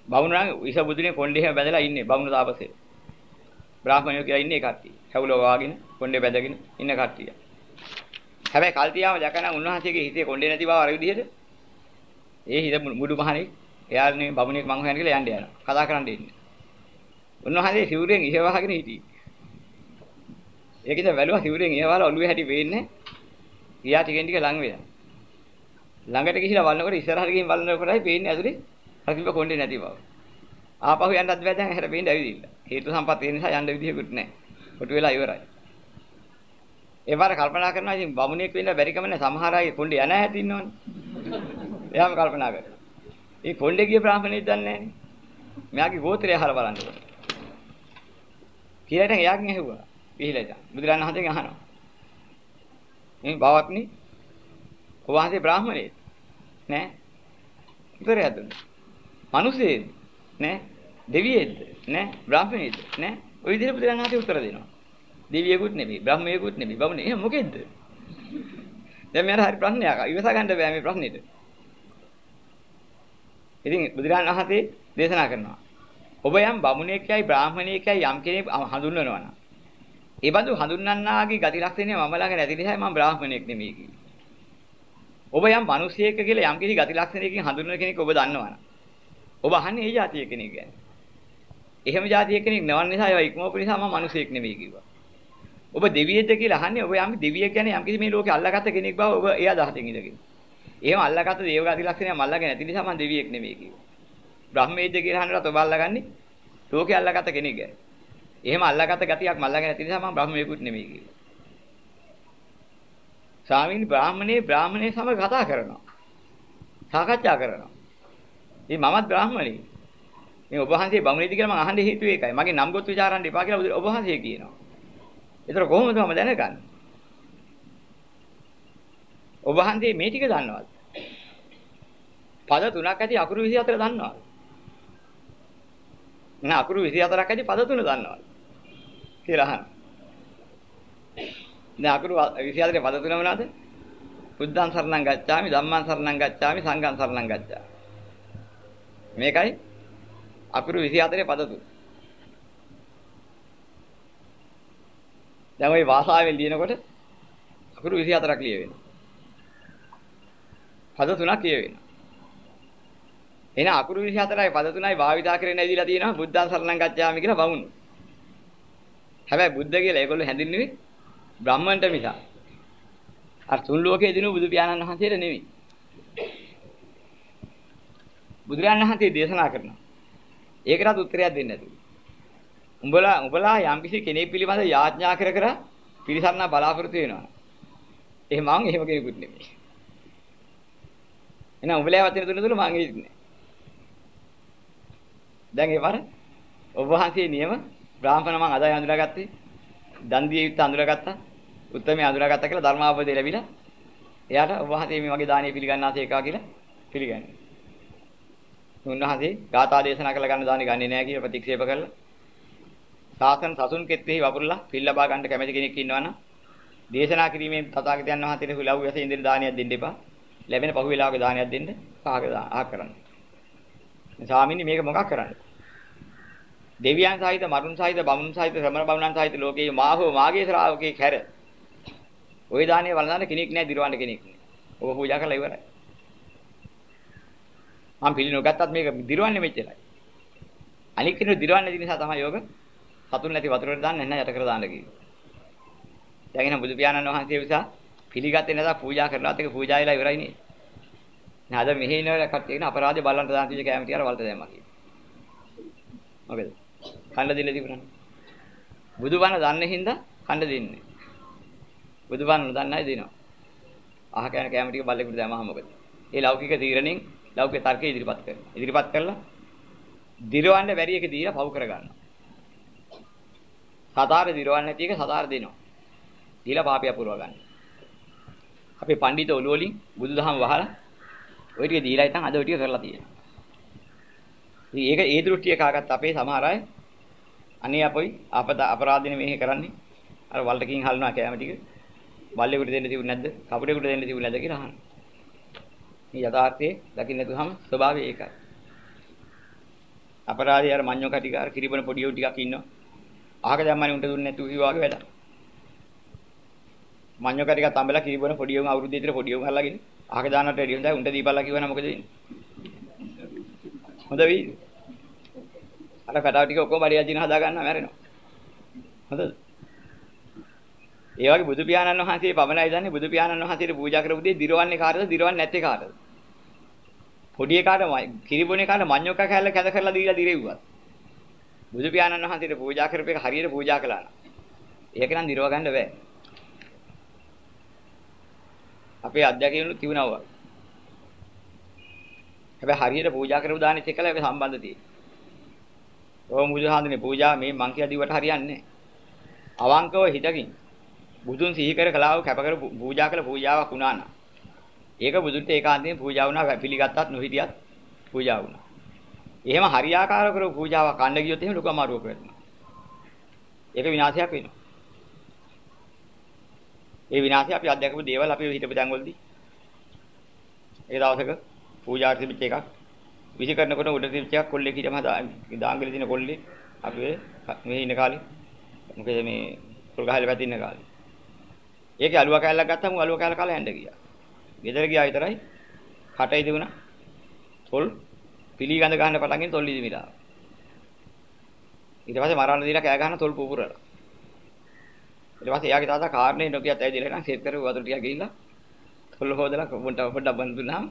බමුණා විස බුදුනේ කොණ්ඩේ බැඳලා ඉන්නේ බමුණ තාපසේ. බ්‍රාහ්මණයෝ කියලා ඉන්නේ කට්ටිය. හැවුලෝ වාගෙන කොණ්ඩේ බැඳගෙන ඉන්න කට්ටිය. හැබැයි කල්තියාම දැකන උන්වහන්සේගේ හිතේ කොණ්ඩේ නැති බව අර විදිහට ඒ හිත මුඩු මහණෙක් එයානේ බමුණෙක් මං හොයන්න කියලා යන්න යනවා. කතා කරන්න ඉන්නේ. උන්වහන්සේ සිවුරෙන් ඉහවහගෙන හිටියේ. ඒකද වැළුවා සිවුරෙන් ඉහවහලා ඔළුවේ හැටි වෙන්නේ. ගියා ටිකෙන් ටික ලඟ වෙනවා. ළඟට ගිහිලා බලනකොට ඉස්සරහට ගිහින් බලනකොටයි පේන්නේ ඇතුලේ අතිබ කොණ්ඩේ නැති බව. ආපහු යන්නත් බෑ දැන් හැර පේන්නේ ඇවිදින්න. හේතු සම්පත් ඒ නිසා යන්න විදිහකුත් නැහැ. කොටු වෙලා ඉවරයි. ඒ වර කල්පනා කරනවා ඉතින් බමුණෙක් වෙන්න බැරි කම නැහැ සමහර අය කොණ්ඩේ යන හැටි ඉන්නවනේ. එයාම කල්පනා කරා. ඒ කොණ්ඩේ ගිය බ්‍රාහමණයෙක් දන්නේ නැහනේ. මෙයාගේ ගෝත්‍රය අහලා බලන්න ඕනේ. කියලා ඉතින් එයාගෙන් ඇහුවා. පිළිලා ඉතින් බුදුරණන් හදෙන් අහනවා. මේ බවත්නි ඔබ වහන්සේ බ්‍රාහමණයෙක් නෑ. උත්තරයක් දුන්නා. මිනිසෙක් නෑ. දෙවියෙක්ද නෑ. බ්‍රාහමණයෙක්ද නෑ. ওই විදිහට බුදුරණන් හදේ උත්තර දෙනවා. දෙවියෙකුත් නෙමෙයි, බ්‍රහ්මයෙකුත් නෙමෙයි, බමුණේ. එහෙනම් මොකෙද්ද? දැන් මෙයාට හරි ප්‍රශ්නයක්. ඉවසා ගන්න බෑ මේ ප්‍රශ්නෙට. ඉතින් බුදුරජාණන් වහන්සේ දේශනා කරනවා. ඔබ යම් බමුණෙක්යයි බ්‍රාහමණයෙක්යයි යම් කෙනෙක් හඳුන්වනවා නම් ඒ බඳු හඳුන්වන්නාගේ ගති ලක්ෂණය මම ළඟ නැති නිසා මම බ්‍රාහමණයෙක් නෙමෙයි කිව්වේ. ඔබ යම් මිනිසියෙක් කියලා යම් කිසි ගති ලක්ෂණයකින් හඳුන්වන කෙනෙක් ඔබ දන්නවනම් ඔබ අහන්නේ ඒ જાතිය කෙනෙක් ගැන. එහෙම જાතිය කෙනෙක් නවන් නිසා ඒවා ඉක්මවපු නිසා මම මිනිසෙක් නෙවෙයි කිව්වා. ඔබ දෙවියෙක්ද කියලා අහන්නේ ඔබ යම් දෙවියෙක් කියන්නේ යම් කිසි මේ ලෝකේ අල්ලාගත්ත කෙනෙක් බව ඔබ එයා දහතෙන් ඉඳගෙන. එහෙම අල්ලාගත්ත දේවගති ලක්ෂණය මල්ලාගෙන නැති නිසා මම දෙවියෙක් නෙවෙයි කිව්වා. බ්‍රහ්මයේද කියලා අහනකොට ඔබ අල්ලාගන්නේ ලෝකේ අල්ලාගත්ත කෙනෙක් ගැන. එහෙම අල්ලාගත්ත ගතියක් මල්ලාගෙන නැති නිසා මම බ්‍රහ්මයෙකුත් නෙවෙයි කිව්වා. ස්වාමීන් බ්‍රාහමණේ බ්‍රාහමණේ සමග කතා කරනවා. සාකච්ඡා කරනවා. ඉතින් මමත් බ්‍රාහමණෙක්. මේ ඔබ වහන්සේ බමුණේද කියලා මම අහන්න හේතුව ඒකයි. මගේ නම් ගොත් ਵਿਚාරන්න එපා කියලා ඔබ වහන්සේ කියනවා. ඒතර කොහොමද මම දැනගන්නේ? ඔබ වහන්සේ මේ ටික දන්නවද? පද තුනක් ඇති අකුරු 24 දන්නවද? නෑ අකුරු 24ක් ඇති පද තුන දන්නවද? කියලා අහන්න. දැන් අකුරු 24 පද තුන මොනවාද? බුද්ධං සරණං ගච්ඡාමි ධම්මං සරණං ගච්ඡාමි සංඝං සරණං ගච්ඡාමි. මේකයි අකුරු 24 පද තුන. දැන් ওই භාෂාවෙන් ලියනකොට අකුරු 24ක් ලියවෙනවා. පද තුනක් ලියවෙනවා. එහෙනම් අකුරු 24යි පද තුනයි භාවිතා කරගෙන ඇවිදලා තියෙනවා බුද්ධං සරණං ගච්ඡාමි කියලා වවුණු. හැබැයි බුද්ධ කියලා ඒගොල්ලෝ හැඳින්නුවේ බ්‍රාහ්මණට මිසක්. අර තුන් ලෝකයේ දිනු බුදු පියාණන් වහන්සේට නෙමෙයි. බුදුරජාණන් වහන්සේ දේශනා කරනවා. ඒකටත් උත්තරයක් දෙන්නේ නැතුව. උඹලා උඹලා යම්කිසි කෙනෙක් පිළිබඳ යාඥා කර කර පිළිසරණ බලාපොරොත්තු වෙනවා. එහෙම මං එහෙම කෙනෙකුත් නෙමෙයි. එහෙනම් උඹලා වචන තුන තුන මං ඉන්නේ. දැන් ඒ වර ඔබ වහන්සේ නියම බ්‍රාහ්මණ මං අදයි හඳුනාගත්තේ. දන් දිය යුත්තේ හඳුනාගත්තා. උත්තරමේ හඳුනාගත්තා කියලා ධර්මාවබෝධය ලැබිලා එයාට ඔබ වහන්සේ මේ වගේ දානිය පිළිගන්නාසේ එකා කියලා පිළිගන්නේ. උන්වහන්සේ ගාථා දේශනා කළ ගන්න දානි ගන්නේ නැහැ කියලා ප්‍රතික්ෂේප කළා. සාසන සසුන් කෙත්තෙහි වපුරලා පිල් ලබා ගන්න කැමති කෙනෙක් ඉන්නවනම් දේශනා කිරීමෙන් තථාගතයන් වහන්සේට හුලව් යසේ ඉදිරි දානියක් දෙන්න එපා. ලැබෙන පහු වෙලාවක දානියක් දෙන්න පහක ආ කරන්න. ස්වාමීනි මේක මොකක් කරන්නේ? දෙවියන් සහිත මරුන් සහිත බමුණු සහිත ශ්‍රමණ බමුණන් සහිත ලෝකයේ මාහෝ මාගේ ශ්‍රාවකේ කැර. ওই දානිය වළඳන කෙනෙක් නැහැ දිරවන්න කෙනෙක් නැහැ. ඔබ පූජා කරලා ඉවරයි. මම පිළිනොගත්තත් මේක දිරවන්නේ මෙච්චරයි. අනික් කෙනෙකු දිරවන්නේ නැති නිසා තමයි යෝග සතුන් නැති වතුරට දාන්න නැහැ යට කර දාන්න කිව්වේ. දැන් එහෙනම් බුදු පියාණන් වහන්සේ විසා පිළිගත්තේ නැතා පූජා කරලාත් ඒක පූජා වෙලා ඉවරයි නේ. නේද අද මෙහි ඉන්න කට්ටිය කියන අපරාධය බල්ලන්ට දාන තිබ්බ කැමති අර වලට දැම්මා කියලා. මොකද? කන්න දෙන්න තිබුණා. බුදුබණ දන්නේ හින්දා කන්න දෙන්නේ. බුදුබණ නොදන්නේ නැයි දෙනවා. අහ කන කැම ටික බල්ලෙකුට දැමහම මොකද? ඒ ලෞකික තීරණෙන් ලෞකික තර්කය ඉදිරිපත් කරනවා. ඉදිරිපත් කරලා දිරවන්න බැරි එක දීලා පව් කරගන්නවා. සතාර දිරවන්න නැති එක සතාර දෙනවා. දීලා පාපය පුරව ගන්න. අපේ පඬිතු ඔළුව වලින් බුදුදහම වහලා ওই ටික දීලා ඉතින් අද ওই ටික කරලා තියෙනවා. ඉතින් ඒක ඒ දෘෂ්ටිය කාගත් අපේ සමහර අය අනේ අපොයි අපද අපරාධින මේක කරන්නේ අර වලටකින් හල්නවා කෑම ටික බල්ලෙකුට දෙන්න තිබුණ නැද්ද කපුටෙකුට දෙන්න තිබුණ නැද්ද කියලා අහනවා. මේ යථාර්ථයේ දකින්න නැතුවම ස්වභාවය ඒකයි. අපරාධය අර මඤ්ඤෝ කටිකාර කිරිබන පොඩියෝ ටිකක් ඉන්නවා. අහක දැම්මනේ උන්ට දුන්නේ නැතු වගේ වැඩ. මඤ්ඤෝ කටික තඹලා කිරිබන පොඩියෝ අවුරුදු දෙතර පොඩියෝ අල්ලගෙන අහක දාන්නට රෙඩි හොඳයි උන්ට දීපල්ලා කිව්වනම් මොකද වෙන්නේ? හොඳ වෙයි. අර කටාව ටික ඔක්කොම බඩේ අදින හදා ගන්නවා මැරෙනවා. හොඳද? ඒ වගේ බුදු පියාණන් වහන්සේ පමණයි දන්නේ බුදු පියාණන් වහන්සේට පූජා කරපු දේ දිරවන්නේ කාටද දිරවන්නේ නැත්තේ කාටද? පොඩි එකාට කිරිබොනේ කාට මඤ්ඤොක්ක කැල්ල කැද කරලා දීලා දිරෙව්වා. බුදු පියාණන් වහන්සේට පූජා කරපු එක හරියට පූජා කළා නම් ඒක නම් දිරව ගන්න බෑ. අපේ අධ්‍යක්ෂකවරු තිබුණා. හැබැයි හරියට පූජා කරපු දානෙත් එක්කලා ඒක සම්බන්ධ තියෙන්නේ. ඕම බුදුහාඳුනේ පූජා මේ මං කියලා දිවට හරියන්නේ අවංකව හිතකින් බුදුන් සිහි කර කලාව කැප කර පූජා කළ පූජාවක් වුණා නම් ඒක බුදුන්ට ඒකාන්තයෙන් පූජා වුණා පිළිගත්තත් නොහිටියත් පූජා වුණා. එහෙම හරියාකාර කරපු පූජාවක් කන්න ගියොත් එහෙම ලොකු අමාරුවක් වෙනවා. ඒක විනාශයක් වෙනවා. ඒ විනාශය අපි අත්දැකපු දේවල් අපි හිතපු තැන්වලදී ඒ දවසක පූජාට තිබිච්ච එකක් විසි කරනකොට උඩ තිබිච්ච එකක් කොල්ලෙක් හිටම දාංගලේ තියෙන කොල්ලේ අපි මේ ඉන්න කාලේ මොකද මේ පොල් ගහලා පැති ඉන්න කාලේ ඒකේ අලුව කෑල්ලක් ගත්තම අලුව කෑල්ල කාලා යන්න ගියා. ගෙදර ගියා විතරයි කටයි තිබුණා. තොල් පිළිගඳ ගන්න පටන් ගෙන තොල් ඉදිමිලා. ඊට පස්සේ මරන්න දීලා කෑ ගහන තොල් පුපුරලා. ඊට පස්සේ එයාගේ තාත්තා කාරණේ නොකියත් ඇවිදලා නම් සෙත් කරු වතුර ටික ගිහිල්ලා තොල් හොදලා පොඩ්ඩක් පොඩ්ඩක් බඳුනාම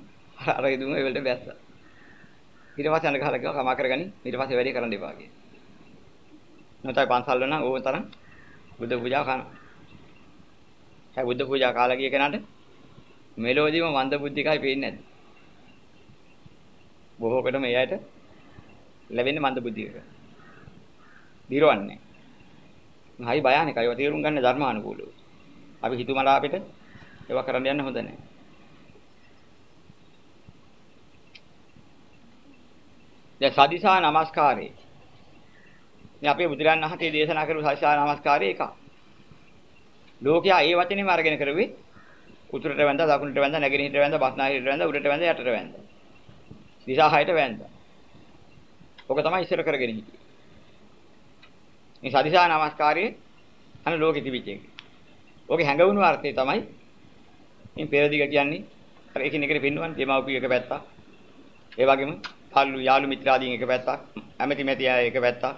අර ඉදුම ඒ වලට බැස්සා. ඊට පස්සේ අඬ ගහලා කිව්වා කමා කරගනි ඊට පස්සේ වැඩි කරන්න එපා කියලා. නැත්නම් පන්සල් වල නම් ඕන තරම් බුද්ධ පූජා කරනවා. හැබැයි බුද්ධ පූජා කාලා ගිය කෙනාට මෙලෝදීම මන්ද බුද්ධිකයි පේන්නේ නැද්ද? බොහෝ කොට මේ අයට ලැබෙන්නේ මන්ද බුද්ධියක. දිරවන්නේ. හරි භයානකයි. ඒවා තේරුම් ගන්න ධර්මානුකූලව. අපි හිතුමලා අපිට ඒවා කරන්න යන්න හොඳ නැහැ. දැන් සදිසා නමස්කාරේ. මේ අපේ බුදුරන් වහන්සේ දේශනා කරපු සදිසා නමස්කාරේ එකක්. ලෝකයා ඒ වචනේම අරගෙන කරුවේ උතුරට වැඳ දකුණට වැඳ නැගෙනහිරට වැඳ බස්නාහිරට වැඳ උඩට වැඳ යටට වැඳ. දිසා හයට වැඳ. ඔක තමයි ඉස්සර කරගෙන හිටියේ. මේ සදිසා නමස්කාරයේ අන ලෝකෙ තිබිච්ච එක. ඔගේ හැඟවුණු අර්ථය තමයි මේ පෙරදිග කියන්නේ අර එකිනෙකට පින්නවන්නේ දෙමව්පිය එක පැත්තක්. ඒ වගේම පල්ලු යාළු මිත්‍රාදීන් එක පැත්තක්, ඇමති මැති අය එක පැත්තක්,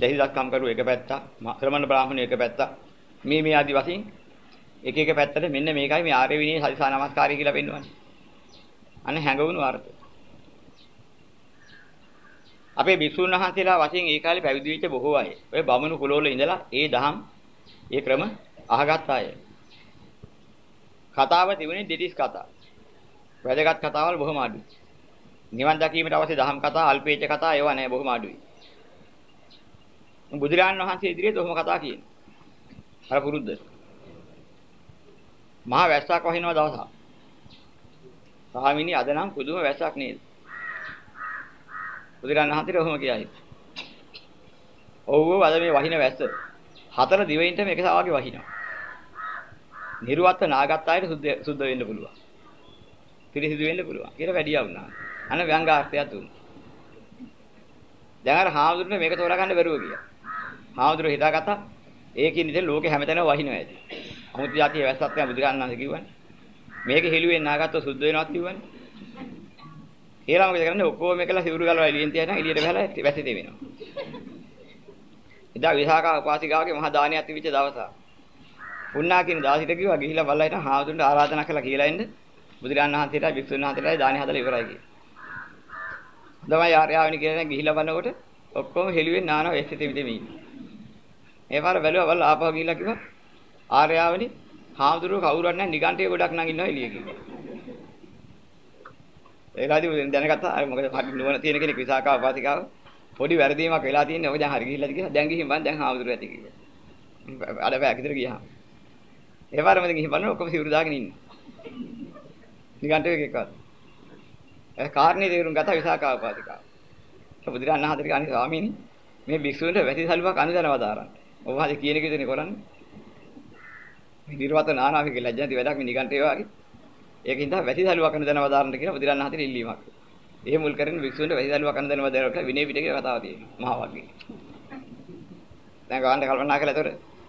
දෙහිදක්කම් කරු එක පැත්තක්, ශ්‍රමණ බ්‍රාහ්මණය එක පැත්තක්. මේ මේ ආදි වශයෙන් එක එක පැත්තට මෙන්න මේකයි මේ ආර්ය විනී සදිසා නමස්කාරය කියලා පෙන්වන්නේ. අනේ හැඟවුණු අර්ථය. අපේ භික්ෂුන් වහන්සේලා වශයෙන් ඒ කාලේ පැවිදි වෙච්ච බොහෝ අය. ඔය බමුණු කුලවල ඉඳලා ඒ දහම් ඒ ක්‍රම අහගත් අය. කතාව තිබුණේ දෙතිස් කතා. වැදගත් කතාවල් බොහොම අඩුයි. නිවන් දැකීමට අවශ්‍ය දහම් කතා, අල්පේච්ඡ කතා ඒවා නෑ බොහොම අඩුයි. බුදුරජාණන් වහන්සේ ඉදිරියේ ඔහොම කතා කියන්නේ. අර පුරුද්ද. මහා වැස්සක් වහිනවා දවසක්. ස්වාමීනි අද නම් පුදුම වැස්සක් නේද? බුදුරන් වහන්සේට ඔහොම කියයි. ඔව් අද මේ වහින වැස්ස හතර දිවෙන්ට මේක සාවාගේ වහිනවා. නිර්වත්ත නාගත් ආයත සුද්ධ සුද්ධ වෙන්න පුළුවන්. පිරිසිදු වෙන්න පුළුවන්. කියලා වැඩියා වුණා. අන ව්‍යංගාර්ථයක් දුන්නා. දැන් අර හාමුදුරනේ මේක තෝරා ගන්න බැරුව ගියා. හාමුදුරුවෝ හිතාගත්තා ඒකින් ඉතින් ලෝකේ හැමතැනම වහිනවා ඇති. අමුතු જાතිය වැස්සක් තමයි බුදුරන් වහන්සේ කිව්වනේ. මේක හෙළුවෙන් නාගත්තෝ සුද්ධ වෙනවත් කිව්වනේ. කියලා මොකද කරන්නේ ඔක්කොම එකලා සිවුරු ගලවලා එළියෙන් තියන එළියට බහලා වැසි දෙවෙනවා. එදා විසාකා උපාසිකාවගේ මහා දානයක් තිබිච්ච දවස. පුණා කියන දාසිට කිව්වා ගිහිල්ලා බලලා හිටන් හාමුදුරන්ට ආරාධනා කළා කියලා එන්න. බුදුරන් වහන්සේට වික්ෂුන් වහන්සේලා දානි හදලා ඉවරයි කියලා. තමයි ආර්යාවනි කියන ගිහිල්ලා බලනකොට ඔක්කොම හෙළුවෙන් නානවා එස්සේ තිබි තිබි ඉන්නේ. ඒ පාර බැලුවා බලලා ආපහු ගිහිල්ලා කිව්වා ආර්යාවනි හාමුදුරුවෝ කවුරුත් නැහැ නිගන්ඨය ගොඩක් නම් ඉන්නවා එළිය කිව්වා. ඒලාදී දැනගත්තා අර මොකද හරි නුවණ තියෙන කෙනෙක් විසාකා උපාසිකාව පොඩි වැරදීමක් වෙලා තියෙන්නේ ඔක දැන් හරි ගිහිල්ලාද කියලා දැන් ගිහින් බං දැන් හාමුදුරුවෝ ඇති කියලා. අර බෑ කිතර ගියා. ඒ වරම දැන් ගිහින් බලන ඔක්කොම සිවුරු දාගෙන ඉන්නේ. නිගන්ඨය එකක්වත්. ඒ කාරණේ තේරුම් ගත්තා විසාකා උපාසිකාව. බුදුරණන් හතර ගානේ ස්වාමීනි මේ භික්ෂුන්ට වැසි සල්ුවක් අනුදැනවදාරන්න. ඔබ හරි කියන එක විතරනේ කරන්නේ. නිර්වත නානාවික ලැජ්ජාති වැඩක් මේ නිගන්ඨය වගේ. ඒකින්ද වැසි සල්ුවක් අනුදැනවදාරන්න කියලා බුදුරණන් හතර ඉල්ලීමක්. ඒ මුල් කරගෙන භික්ෂුන්ට වැසි සල්ුවක් අනුදැනවදාරන්න කියලා විනය පිටකේ කතාව තියෙනවා. මහා වගේ. දැන් ගාන්න කල්පනා කළා ඒතර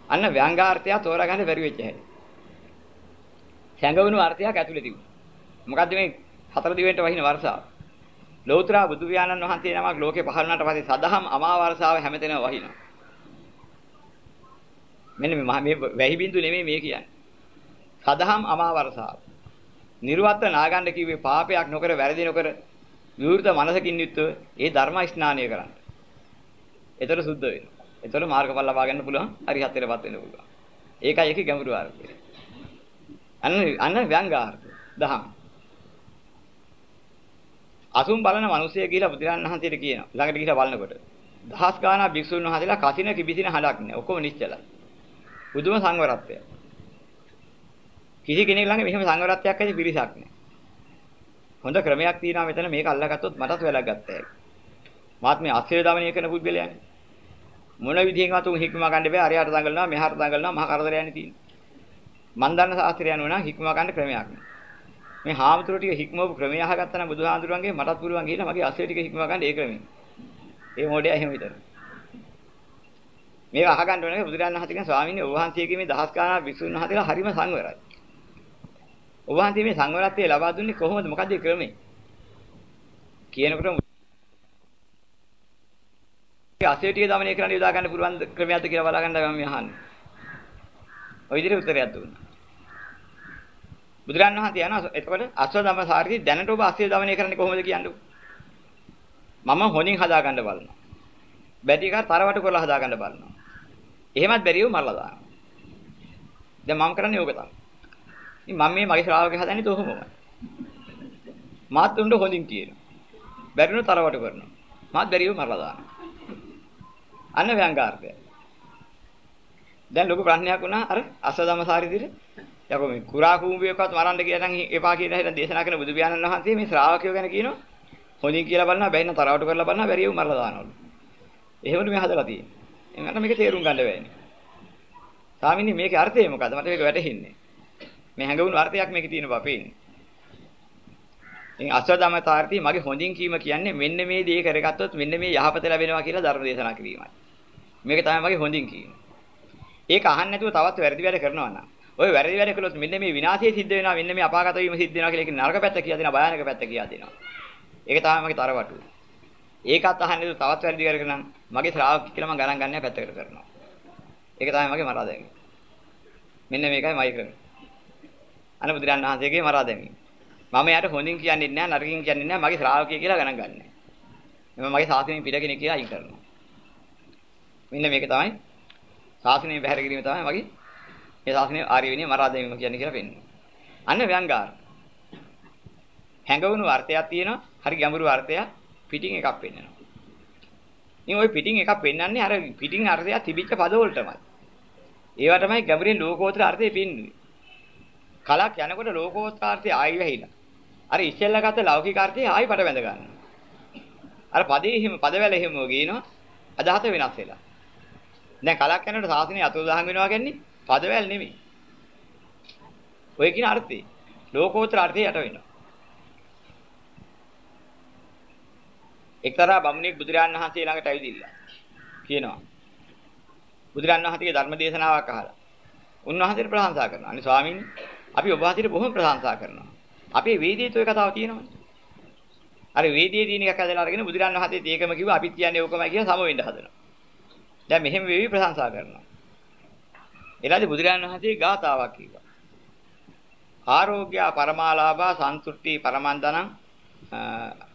අන්න ව්‍යංගාර්ථය තෝරාගන්න බැරි වෙච්ච හැටි. සැඟවුණු අර්ථයක් ඇතුලේ තිබුණා. මොකද්ද මේ හතර දිවෙන්ට වහින වර්ෂාව? ලෞතර බුදු පියාණන් වහන්සේ නමක් ලෝකේ පහළ වුණාට පස්සේ සදහම් අමාවර්ෂාව හැමතැනම වහිනවා. මෙන්න මේ මේ වැහි බින්දු නෙමෙයි මේ කියන්නේ. සදහම් අමාවර්ෂාව. නිර්වත්ත නාගන්න කිව්වේ පාපයක් නොකර වැරදි නොකර විවෘත මනසකින් යුක්තව ඒ ධර්ම ස්නානය කරන්න. ඒතර සුද්ධ වෙනවා. ඒතර මාර්ගඵල ලබා ගන්න පුළුවන් හරිහත් වෙලපත් වෙන්න පුළුවන්. ඒකයි ඒකේ ගැඹුරු අර්ථය. අන්න අන්න ව්‍යංගාර්ථය. දහම්. අසුන් බලන මිනිසය කියලා බුදුරන් වහන්සේට කියනවා. ළඟට ගිහිලා බලනකොට. දහස් ගාණක් භික්ෂුන් වහන්සේලා කසින කිවිසින හඩක් නෑ. ඔක්කොම නිශ්චලයි. බුදුම සංවරත්වය. කිසි කෙනෙක් ළඟ මෙහෙම සංවරත්වයක් ඇති පිරිසක් නෑ. හොඳ ක්‍රමයක් තියෙනවා මෙතන මේක අල්ලගත්තොත් මටත් වැලක් ගත්තා. මාත් මේ අස්සේ දමනය කරන පුද්ගලයන්. මොන විදිහෙන්වත් උන් හික්ම ගන්න බෑ. අරයට දඟලනවා, මෙහාට දඟලනවා, මහා කරදරයන්නේ තියෙන්නේ. මන් දන්න ශාස්ත්‍රය යනවා නම් හික්ම ගන්න ක්‍රමයක් නෑ. මේ හාමුදුරුවෝ ටික හික්මවපු ක්‍රමය අහගත්තා නම් බුදුහාමුදුරුවන්ගේ මටත් පුළුවන් කියලා මගේ අස්සේ ටික හික්මව ගන්න ඒ ක්‍රමෙ. ඒ මොඩේ එහෙම විතර. මේක අහගන්න ඕනේ බුදුරජාණන් වහන්සේ කියන ස්වාමීන් වහන්සේගේ මේ දහස් ගාණක් විසුණු වහන්සේලා හරිම සංවරයි. ඔබ වහන්සේ මේ සංවරත්වය ලබා දුන්නේ කොහොමද? මොකද ක්‍රමේ? කියනකොට අසේටිය දමනය කරන්න යොදා ගන්න පුළුවන් ක්‍රමයක්ද කියලා බලා ගන්නයි මම අහන්නේ. ඔය විදිහට උත්තරයක් දුන්නා. බුදුරන් වහන්සේ යනවා එතකොට අස්වදම සාරති දැනට ඔබ අසය දමනය කරන්නේ කොහොමද කියන්නේ? මම හොඳින් හදා ගන්න බලනවා. බැටි එක තරවට කරලා හදා ගන්න බලනවා. එහෙමත් බැරිව මරලා දානවා. දැන් මම කරන්නේ ඕක තමයි. ඉතින් මම මේ මගේ ශ්‍රාවකය හදන්නේ තොහොමමයි. මාත් උන්ට හොඳින් කියනවා. බැරිනු තරවට කරනවා. මාත් බැරිව මරලා දානවා. අන්න ව්‍යංගාර්ථය. දැන් ලොකු ප්‍රශ්නයක් වුණා අර අසදම සාරිදිර යකෝ මේ කුරා කුඹියකවත් මරන්න කියලා නම් එපා කියලා හිතන දේශනා කරන බුදු පියාණන් වහන්සේ මේ ශ්‍රාවකයෝ ගැන කියනවා හොඳින් කියලා බලනවා බැහැ නම් තරවට කරලා බලනවා බැරිව මරලා දානවලු. එහෙමද මේ හදලා තියෙන්නේ. එන්නට මේක තේරුම් ගන්න බෑනේ. ස්වාමීනි මේකේ අර්ථය මොකද්ද? මට මේක වැටහෙන්නේ. මේ හැඟවුණු අර්ථයක් මේකේ තියෙන බව පේන්නේ. ඉතින් අස්වදමතාර්ථي මගේ හොඳින් කීම කියන්නේ මෙන්න මේ දේ කරගත්තොත් මෙන්න මේ යහපත ලැබෙනවා කියලා ධර්ම දේශනා කිරීමයි. මේක තමයි මගේ හොඳින් කීම. ඒක අහන්න නැතුව තවත් වැරදි වැඩ කරනවා නම් ඔය වැරදි වැඩ කළොත් මෙන්න මේ විනාශය සිද්ධ වෙනවා මෙන්න මේ අපාගත වීම සිද්ධ වෙනවා කියලා ඒක නරක පැත්ත කියලා දෙනවා භයානක පැත්ත කියලා දෙනවා. ඒක තමයි මගේ තරවටුව. ඒකත් අහන්න නැතුව තවත් වැරදි කරගෙන මගේ ශ්‍රාවක කියලා මම ගණන් ගන්න පැත්තකට කරනවා. ඒක තමයි මගේ මරා දැමීම. මෙන්න මේකයි මයි කරන්නේ. අන බුදුරන් වහන්සේගේ මරා දැමීම. මම යාට හොඳින් කියන්නේ නැහැ නරකින් කියන්නේ නැහැ මගේ ශ්‍රාවකය කියලා ගණන් ගන්නෑ. මම මගේ සාසනයෙන් පිට කෙනෙක් කියලා අයින් කරනවා. මෙන්න මේක තමයි සාසනයෙන් බැහැර කිරීම තමයි මගේ මේ සාසනයේ ආර්ය විනය මරා දැමීම කියන්නේ කියලා පෙන්වන්නේ. අන්න ව්‍යංගාර. හැඟවුණු අර්ථයක් තියෙනවා හරි ගැඹුරු අර්ථයක් පිටින් එකක් පෙන්වනවා. ඉතින් ওই පිටින් එකක් පෙන්වන්නේ අර පිටින් අර්ථය තිබිච්ච පදවලටමයි. ඒවා තමයි ගැඹුරින් ලෝකෝත්තර අර්ථය පෙන්වන්නේ. කලක් යනකොට ලෝකෝත්තර අර්ථය ආයි වැහිලා. අර ඉස්සෙල්ලා ගත්ත ලෞකික අර්ථය ආයි පට බැඳ ගන්නවා. අර පදේ හිම පදවැල හිම ගිනනවා අදහස වෙනස් වෙලා. දැන් කලක් යනකොට සාසනය අතුරුදහන් වෙනවා කියන්නේ පදවැල් නෙමෙයි. ඔය කියන අර්ථය ලෝකෝත්තර අර්ථය යට වෙනවා. එක්තරා බමුණෙක් බුදුරජාණන් වහන්සේ ළඟට ඇවිදිලා කියනවා. බුදුරජාණන් වහන්සේගේ ධර්ම දේශනාවක් අහලා. උන්වහන්සේට ප්‍රශංසා කරනවා. අනේ ස්වාමීනි අපි ඔබ වහන්සේට බොහොම ප්‍රශංසා කරනවා. අපේ වේදේත ඔය කතාව තියෙනවනේ. අර වේදයේ තියෙන එකක් ඇදලා අරගෙන බුදුරන් වහන්සේත් ඒකම කිව්වා අපිත් කියන්නේ ඕකමයි කියලා සම වෙන්න හදනවා. දැන් මෙහෙම වෙවි ප්‍රශංසා කරනවා. එලාදී බුදුරන් වහන්සේ ගාතාවක් කිව්වා. ආරෝග්‍ය පරමාලාභා සන්තුට්ටි පරමන්දනං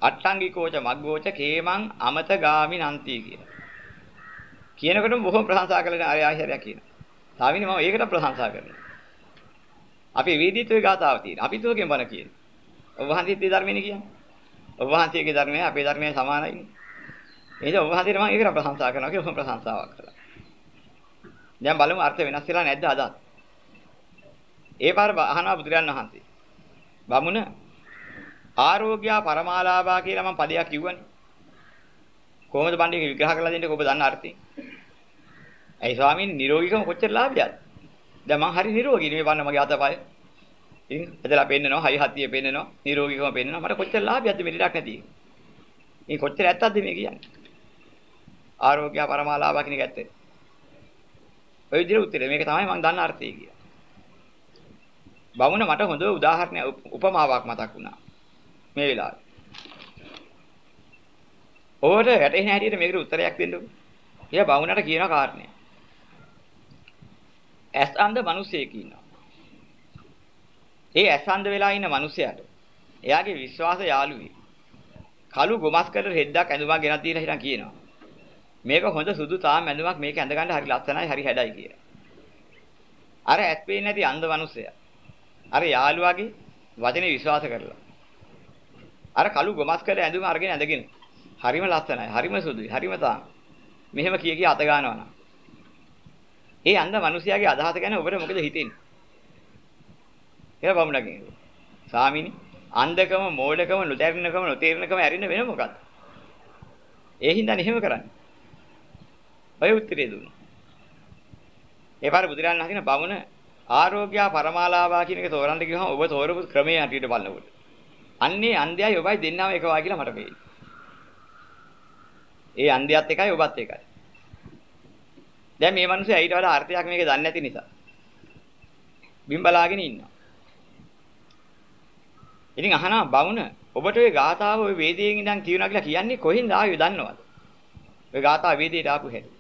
අට්ටංගිකෝච මග්ගෝච කේමං අමත ගාමි නන්ති කියලා. කියනකොටම බොහොම ප්‍රශංසා කළා අය ආශ්චර්යයක් කියනවා. ස්වාමීනි මම ඒකට ප්‍රශංසා කරනවා. අපි වේදිතේ ගාතාව තියෙන. අපිත් ඔයගෙන් බණ කියන. ඔබ වහන්සේත් මේ ධර්මෙනේ කියන්නේ. ඔබ වහන්සේගේ ධර්මය අපේ ධර්මය සමානයි. එහෙනම් ඔබ වහන්සේට මම ඒකට ප්‍රශංසා කරනවා කියලා ඔබ ප්‍රශංසාවක් කළා. දැන් බලමු අර්ථ වෙනස් වෙලා නැද්ද අදත්? ඒ පාර අහනවා බුදුරජාණන් වහන්සේ. බමුණ ආරෝග්‍ය පරමාලාභා කියලා මම පදයක් කිව්වනේ. කොහොමද බණ්ඩේ විග්‍රහ කරලා දෙන්නේ ඔබ දන්න අර්ථය? ඇයි ස්වාමීන් නිරෝගීකම කොච්චර ලාභයක්ද? දැන් මං හරි නිරෝගී නේ බලන්න මගේ අතපය. ඉතින් එදලා පෙන්නනවා, හයි හතිය පෙන්නනවා, නිරෝගීකම පෙන්නනවා. මට කොච්චර ලාභයක්ද මේ ලඩක් නැති. මේ කොච්චර ඇත්තක්ද මේ කියන්නේ? ආරෝග්‍ය පරමාලාභ කියන එක ඇත්තේ. ඔය විදිහට උත්තරේ මේක තමයි මම දන්න අර්ථය කිය. බමුණ මට හොඳ උදාහරණයක් උපමාවක් මතක් වුණා. මේ වෙලාවේ. ඕකට වැටෙන හැටියට මේකට උත්තරයක් දෙන්නකෝ. එයා බමුණට කියන කාරණේ. ඇස් අන්ධ මිනිසෙක් ඉන්නවා. ඒ ඇස් අන්ධ වෙලා ඉන්න මිනිසයාට එයාගේ විශ්වාස යාළුවෙක් කළු ගොමස් කළ රෙද්දක් ඇඳුමක් ගෙනත් දීලා හිටන් කියනවා. මේක හොඳ සුදු තාම ඇඳුමක් මේක ඇඳ ගන්න හරි ලස්සනයි හරි හැඩයි කියලා. අර ඇස් පේන්නේ නැති අන්ධ මිනිසයා. අර යාළුවාගේ වචනේ විශ්වාස කරලා. අර කළු ගොමස් කළ ඇඳුම අරගෙන ඇඳගෙන හරිම ලස්සනයි හරිම සුදුයි හරිම තාම. මෙහෙම කිය කිය අත ගන්නවා නම් ඒ අන්ධ මිනිසයාගේ අදහස ගැන ඔබට මොකද හිතෙන්නේ? කියලා බමුණා කියනවා. ස්වාමීනි, අන්ධකම, මෝඩකම, නොදැරිනකම, නොතේරෙනකම ඇරින්න වෙන මොකද්ද? ඒ හින්දානේ එහෙම කරන්නේ. ඔය උත්තරේ දුන්නා. ඒ පාර බුදුරජාණන් වහන්සේ බමුණ ආරෝග්‍ය පරමාලාභා කියන එක තෝරන්න ගියහම ඔබ තෝරපු ක්‍රමයේ හැටියට බලනකොට. අන්නේ අන්ධයයි ඔබයි දෙන්නම එක වා කියලා මට පේනවා. ඒ අන්ධයත් එකයි ඔබත් එකයි. දැන් මේ මිනිස්සු ඊට වඩා අර්ථයක් මේක දන්නේ නැති නිසා බිම්බලාගෙන ඉන්නවා. ඉතින් අහනවා බවුන ඔබට ওই ගාථාව ওই වේදයෙන් ඉඳන් කියනවා කියලා කියන්නේ කොහෙන්ද ආවේ දන්නවද? ඔය ගාථා වේදේට ආපු හැටි.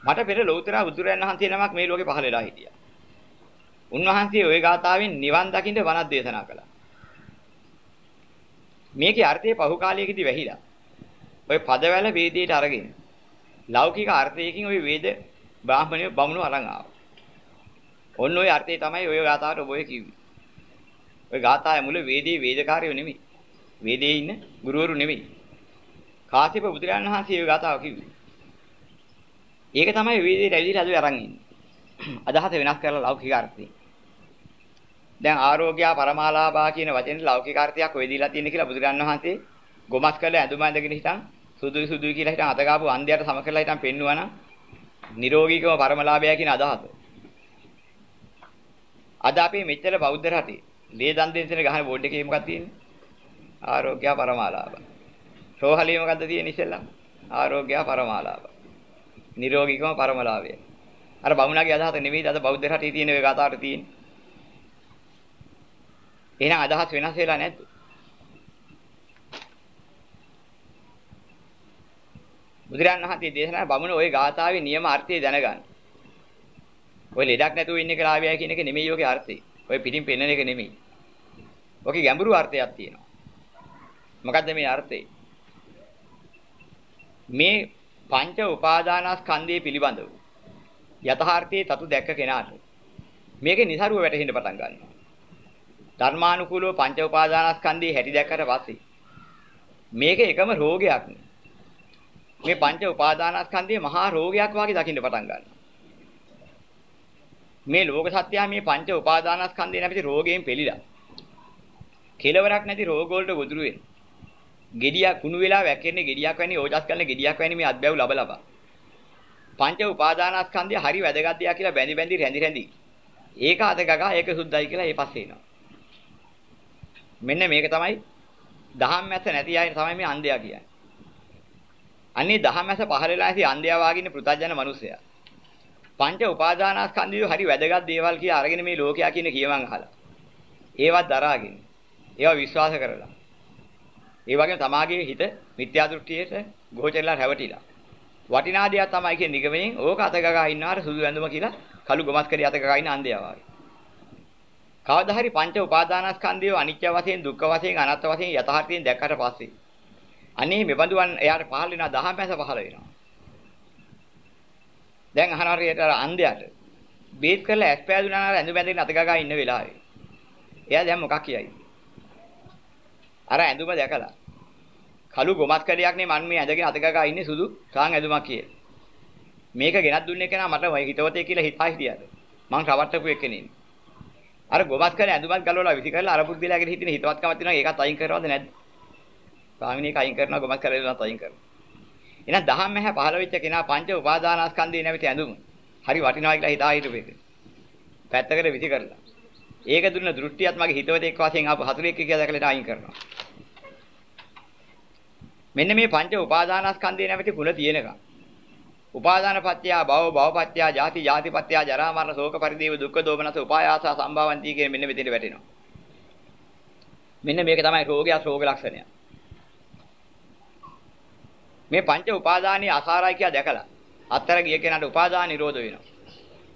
මට පෙර ලෞතර බුදුරයන් වහන්සේ නමක් මේ ලෝකේ පහළ වෙලා හිටියා. උන්වහන්සේ ওই ගාථාවෙන් නිවන් දකින්න වනක් දේශනා කළා. මේකේ අර්ථය පහු කාලයකදී වැහිලා. ওই පදවැල වේදයට අරගෙන ලෞකික අර්ථයකින් ওই වේද බ්‍රාහමණය බමුණු අරන් ආවා. ඔන්න ওই අර්ථය තමයි ওই ගාථාවට ඔබ කිව්වේ. ওই ගාථාවේ මුල වේදී වේදකාරයෝ නෙමෙයි. වේදේ ඉන්න ගුරුවරු නෙමෙයි. කාශ්‍යප බුදුරජාණන් වහන්සේ ওই ගාථාව කිව්වේ. ඒක තමයි වේදේ රැවිදිට අද අරන් ඉන්නේ. අදහස වෙනස් කරලා ලෞකික අර්ථය. දැන් ආරෝග්‍ය පරමාලාභා කියන වචනේ ලෞකික අර්ථයක් ඔය දීලා තියෙන කියලා බුදුරජාණන් වහන්සේ ගොමස් කරලා ඇඳුම ඇඳගෙන හිටන් සුදුයි සුදුයි කියලා හිටන් අතගාපු අන්ධයාට සම කරලා හිටන් පෙන්නුවා නම් නිරෝගීකම පරමලාභය කියන අදහස. අද අපි මෙච්චර බෞද්ධ රටේ ලේ දන් දෙන්න තියෙන ගහන බෝඩ් එකේ මොකක්ද තියෙන්නේ? ආරෝග්‍ය පරමාලාභ. රෝහලිය මොකද්ද තියෙන්නේ ඉස්සෙල්ලා? ආරෝග්‍ය පරමාලාභ. නිරෝගීකම පරමලාභය. අර බමුණාගේ අදහස නෙවෙයිද අද බෞද්ධ රටේ තියෙන ඔය කතාවට තියෙන්නේ. එහෙනම් අදහස් වෙනස් වෙලා නැද්ද? බුදුරන් වහන්සේ දේශනා බමුණ ওই ගාථාවේ නියම අර්ථය දැනගන්න. ඔය ලෙඩක් නැතුව ඉන්න එක ලාභයයි කියන එක නෙමෙයි ඔකේ අර්ථය. ඔය පිටින් පෙන්වන එක නෙමෙයි. ඔකේ ගැඹුරු අර්ථයක් තියෙනවා. මොකද්ද මේ අර්ථය? මේ පංච උපාදානස්කන්ධය පිළිබඳව යථාර්ථයේ තතු දැක්ක කෙනාට මේකේ નિසරුව වැටහෙන්න පටන් ගන්නවා. ධර්මානුකූලව පංච උපාදානස්කන්ධයේ හැටි දැක්කට පස්සේ මේක එකම රෝගයක් නේ. මේ පංච උපාදානස්කන්ධයේ මහා රෝගයක් වගේ දකින්න පටන් ගන්නවා. මේ ලෝක සත්‍යය මේ පංච උපාදානස්කන්ධේ නැති රෝගයෙන් පෙළිලා. කෙලවරක් නැති රෝග වලට ගොදුරු වෙන. gediya කුණු වෙලා වැක්කෙන්නේ gediyak වැනි ඕජස් කරන gediyak වැනි මේ අත්බැව් ලබ ලබ. පංච උපාදානස්කන්ධය හරි වැදගත් දෙයක් කියලා බැඳි බැඳි රැඳි රැඳි. ඒක අත ගගා ඒක සුද්ධයි කියලා ඒ පස්සේ එනවා. මෙන්න මේක තමයි දහම් මැස නැති අය තමයි මේ අන්ධයා කියන්නේ. අන්නේ දහම් මැස පහළලා ඇති අන්ධයා වාගින්න පෘථජන මිනිසයා. පංච උපාදානස්කන්ධය හරි වැදගත් දේවල් කියලා අරගෙන මේ ලෝකයා කියන කියවන් අහලා. ඒවත් දරාගෙන. ඒවා විශ්වාස කරලා. ඒ වගේම තමාගේ හිත මිත්‍යා දෘෂ්ටියට ගෝචරලා රැවටිලා. වටිනා දෙයක් තමයි කියන නිගමනයෙන් ඕක අත ගගා ඉන්නාට සුදු ඇඳුම කියලා කළු ගොමස් කරේ අත ගගා ඉන්න අන්ධයා වාගේ. කවදා හරි පංච උපාදානස්කන්ධය අනිත්‍ය වශයෙන් දුක්ඛ වශයෙන් අනාත්ම වශයෙන් යථාර්ථයෙන් දැක්කට පස්සේ අනේ මෙබඳුන් එයාට පහළ වෙනවා දහම් පැස පහළ වෙනවා. දැන් අහන හරියට අර අන්ධයාට බේත් කරලා ඇස් පෑදුනා නම් ඇඳුම් බැඳගෙන අත ගගා ඉන්න වෙලාවේ. එයා දැන් මොකක් කියයි? අර ඇඳුම දැකලා කළු ගොමස් කඩයක් නේ මන් මේ ඇඳගෙන අත ගගා ඉන්නේ සුදු සාන් ඇඳුමක් කියේ. මේක ගෙනත් දුන්නේ කෙනා මට හිතවතේ කියලා හිතා හිටියද? මං රවට්ටපු එකනේ. අර ගොමස් කරේ ඇඳුමක් ගලවලා විසි කරලා අර පුද්ගලයාගේ හිතේ හිතවත්කමක් තියෙනවා ඒකත් අයින් කරනවද නැද්ද? ස්වාමිනේක අයින් කරනවා ගොමස් කරේලත් අයින් කරනවා. එහෙනම් දහම් මහ පහළ වෙච්ච කෙනා පංච උපාදානස්කන්ධේ නැවිත ඇඳුම. හරි වටිනවා කියලා හිතා හිටපු එක. පැත්තකට විසි කරලා. ඒක දුන්න දෘෂ්ටියත් මගේ හිතවතෙක් වශයෙන් ආපු හතුරෙක් කියලා දැකලා අයින් කරනවා. මෙන්න මේ පංච උපාදානස්කන්ධේ නැවති කුල තියෙනකම් උපාදාන පත්‍ය භව භව පත්‍ය ජාති ජාති පත්‍ය ජරා මරණ ශෝක පරිදේව දුක්ඛ දෝමනස උපායාස සම්භවಂತಿ කියන මෙන්න මෙතෙන්ට වැටෙනවා. මෙන්න මේක තමයි රෝගය රෝග ලක්ෂණය. මේ පංච උපාදානීය අසාරයි කියලා දැකලා අත්තර ගිය කෙනාට උපාදාන නිරෝධ වෙනවා.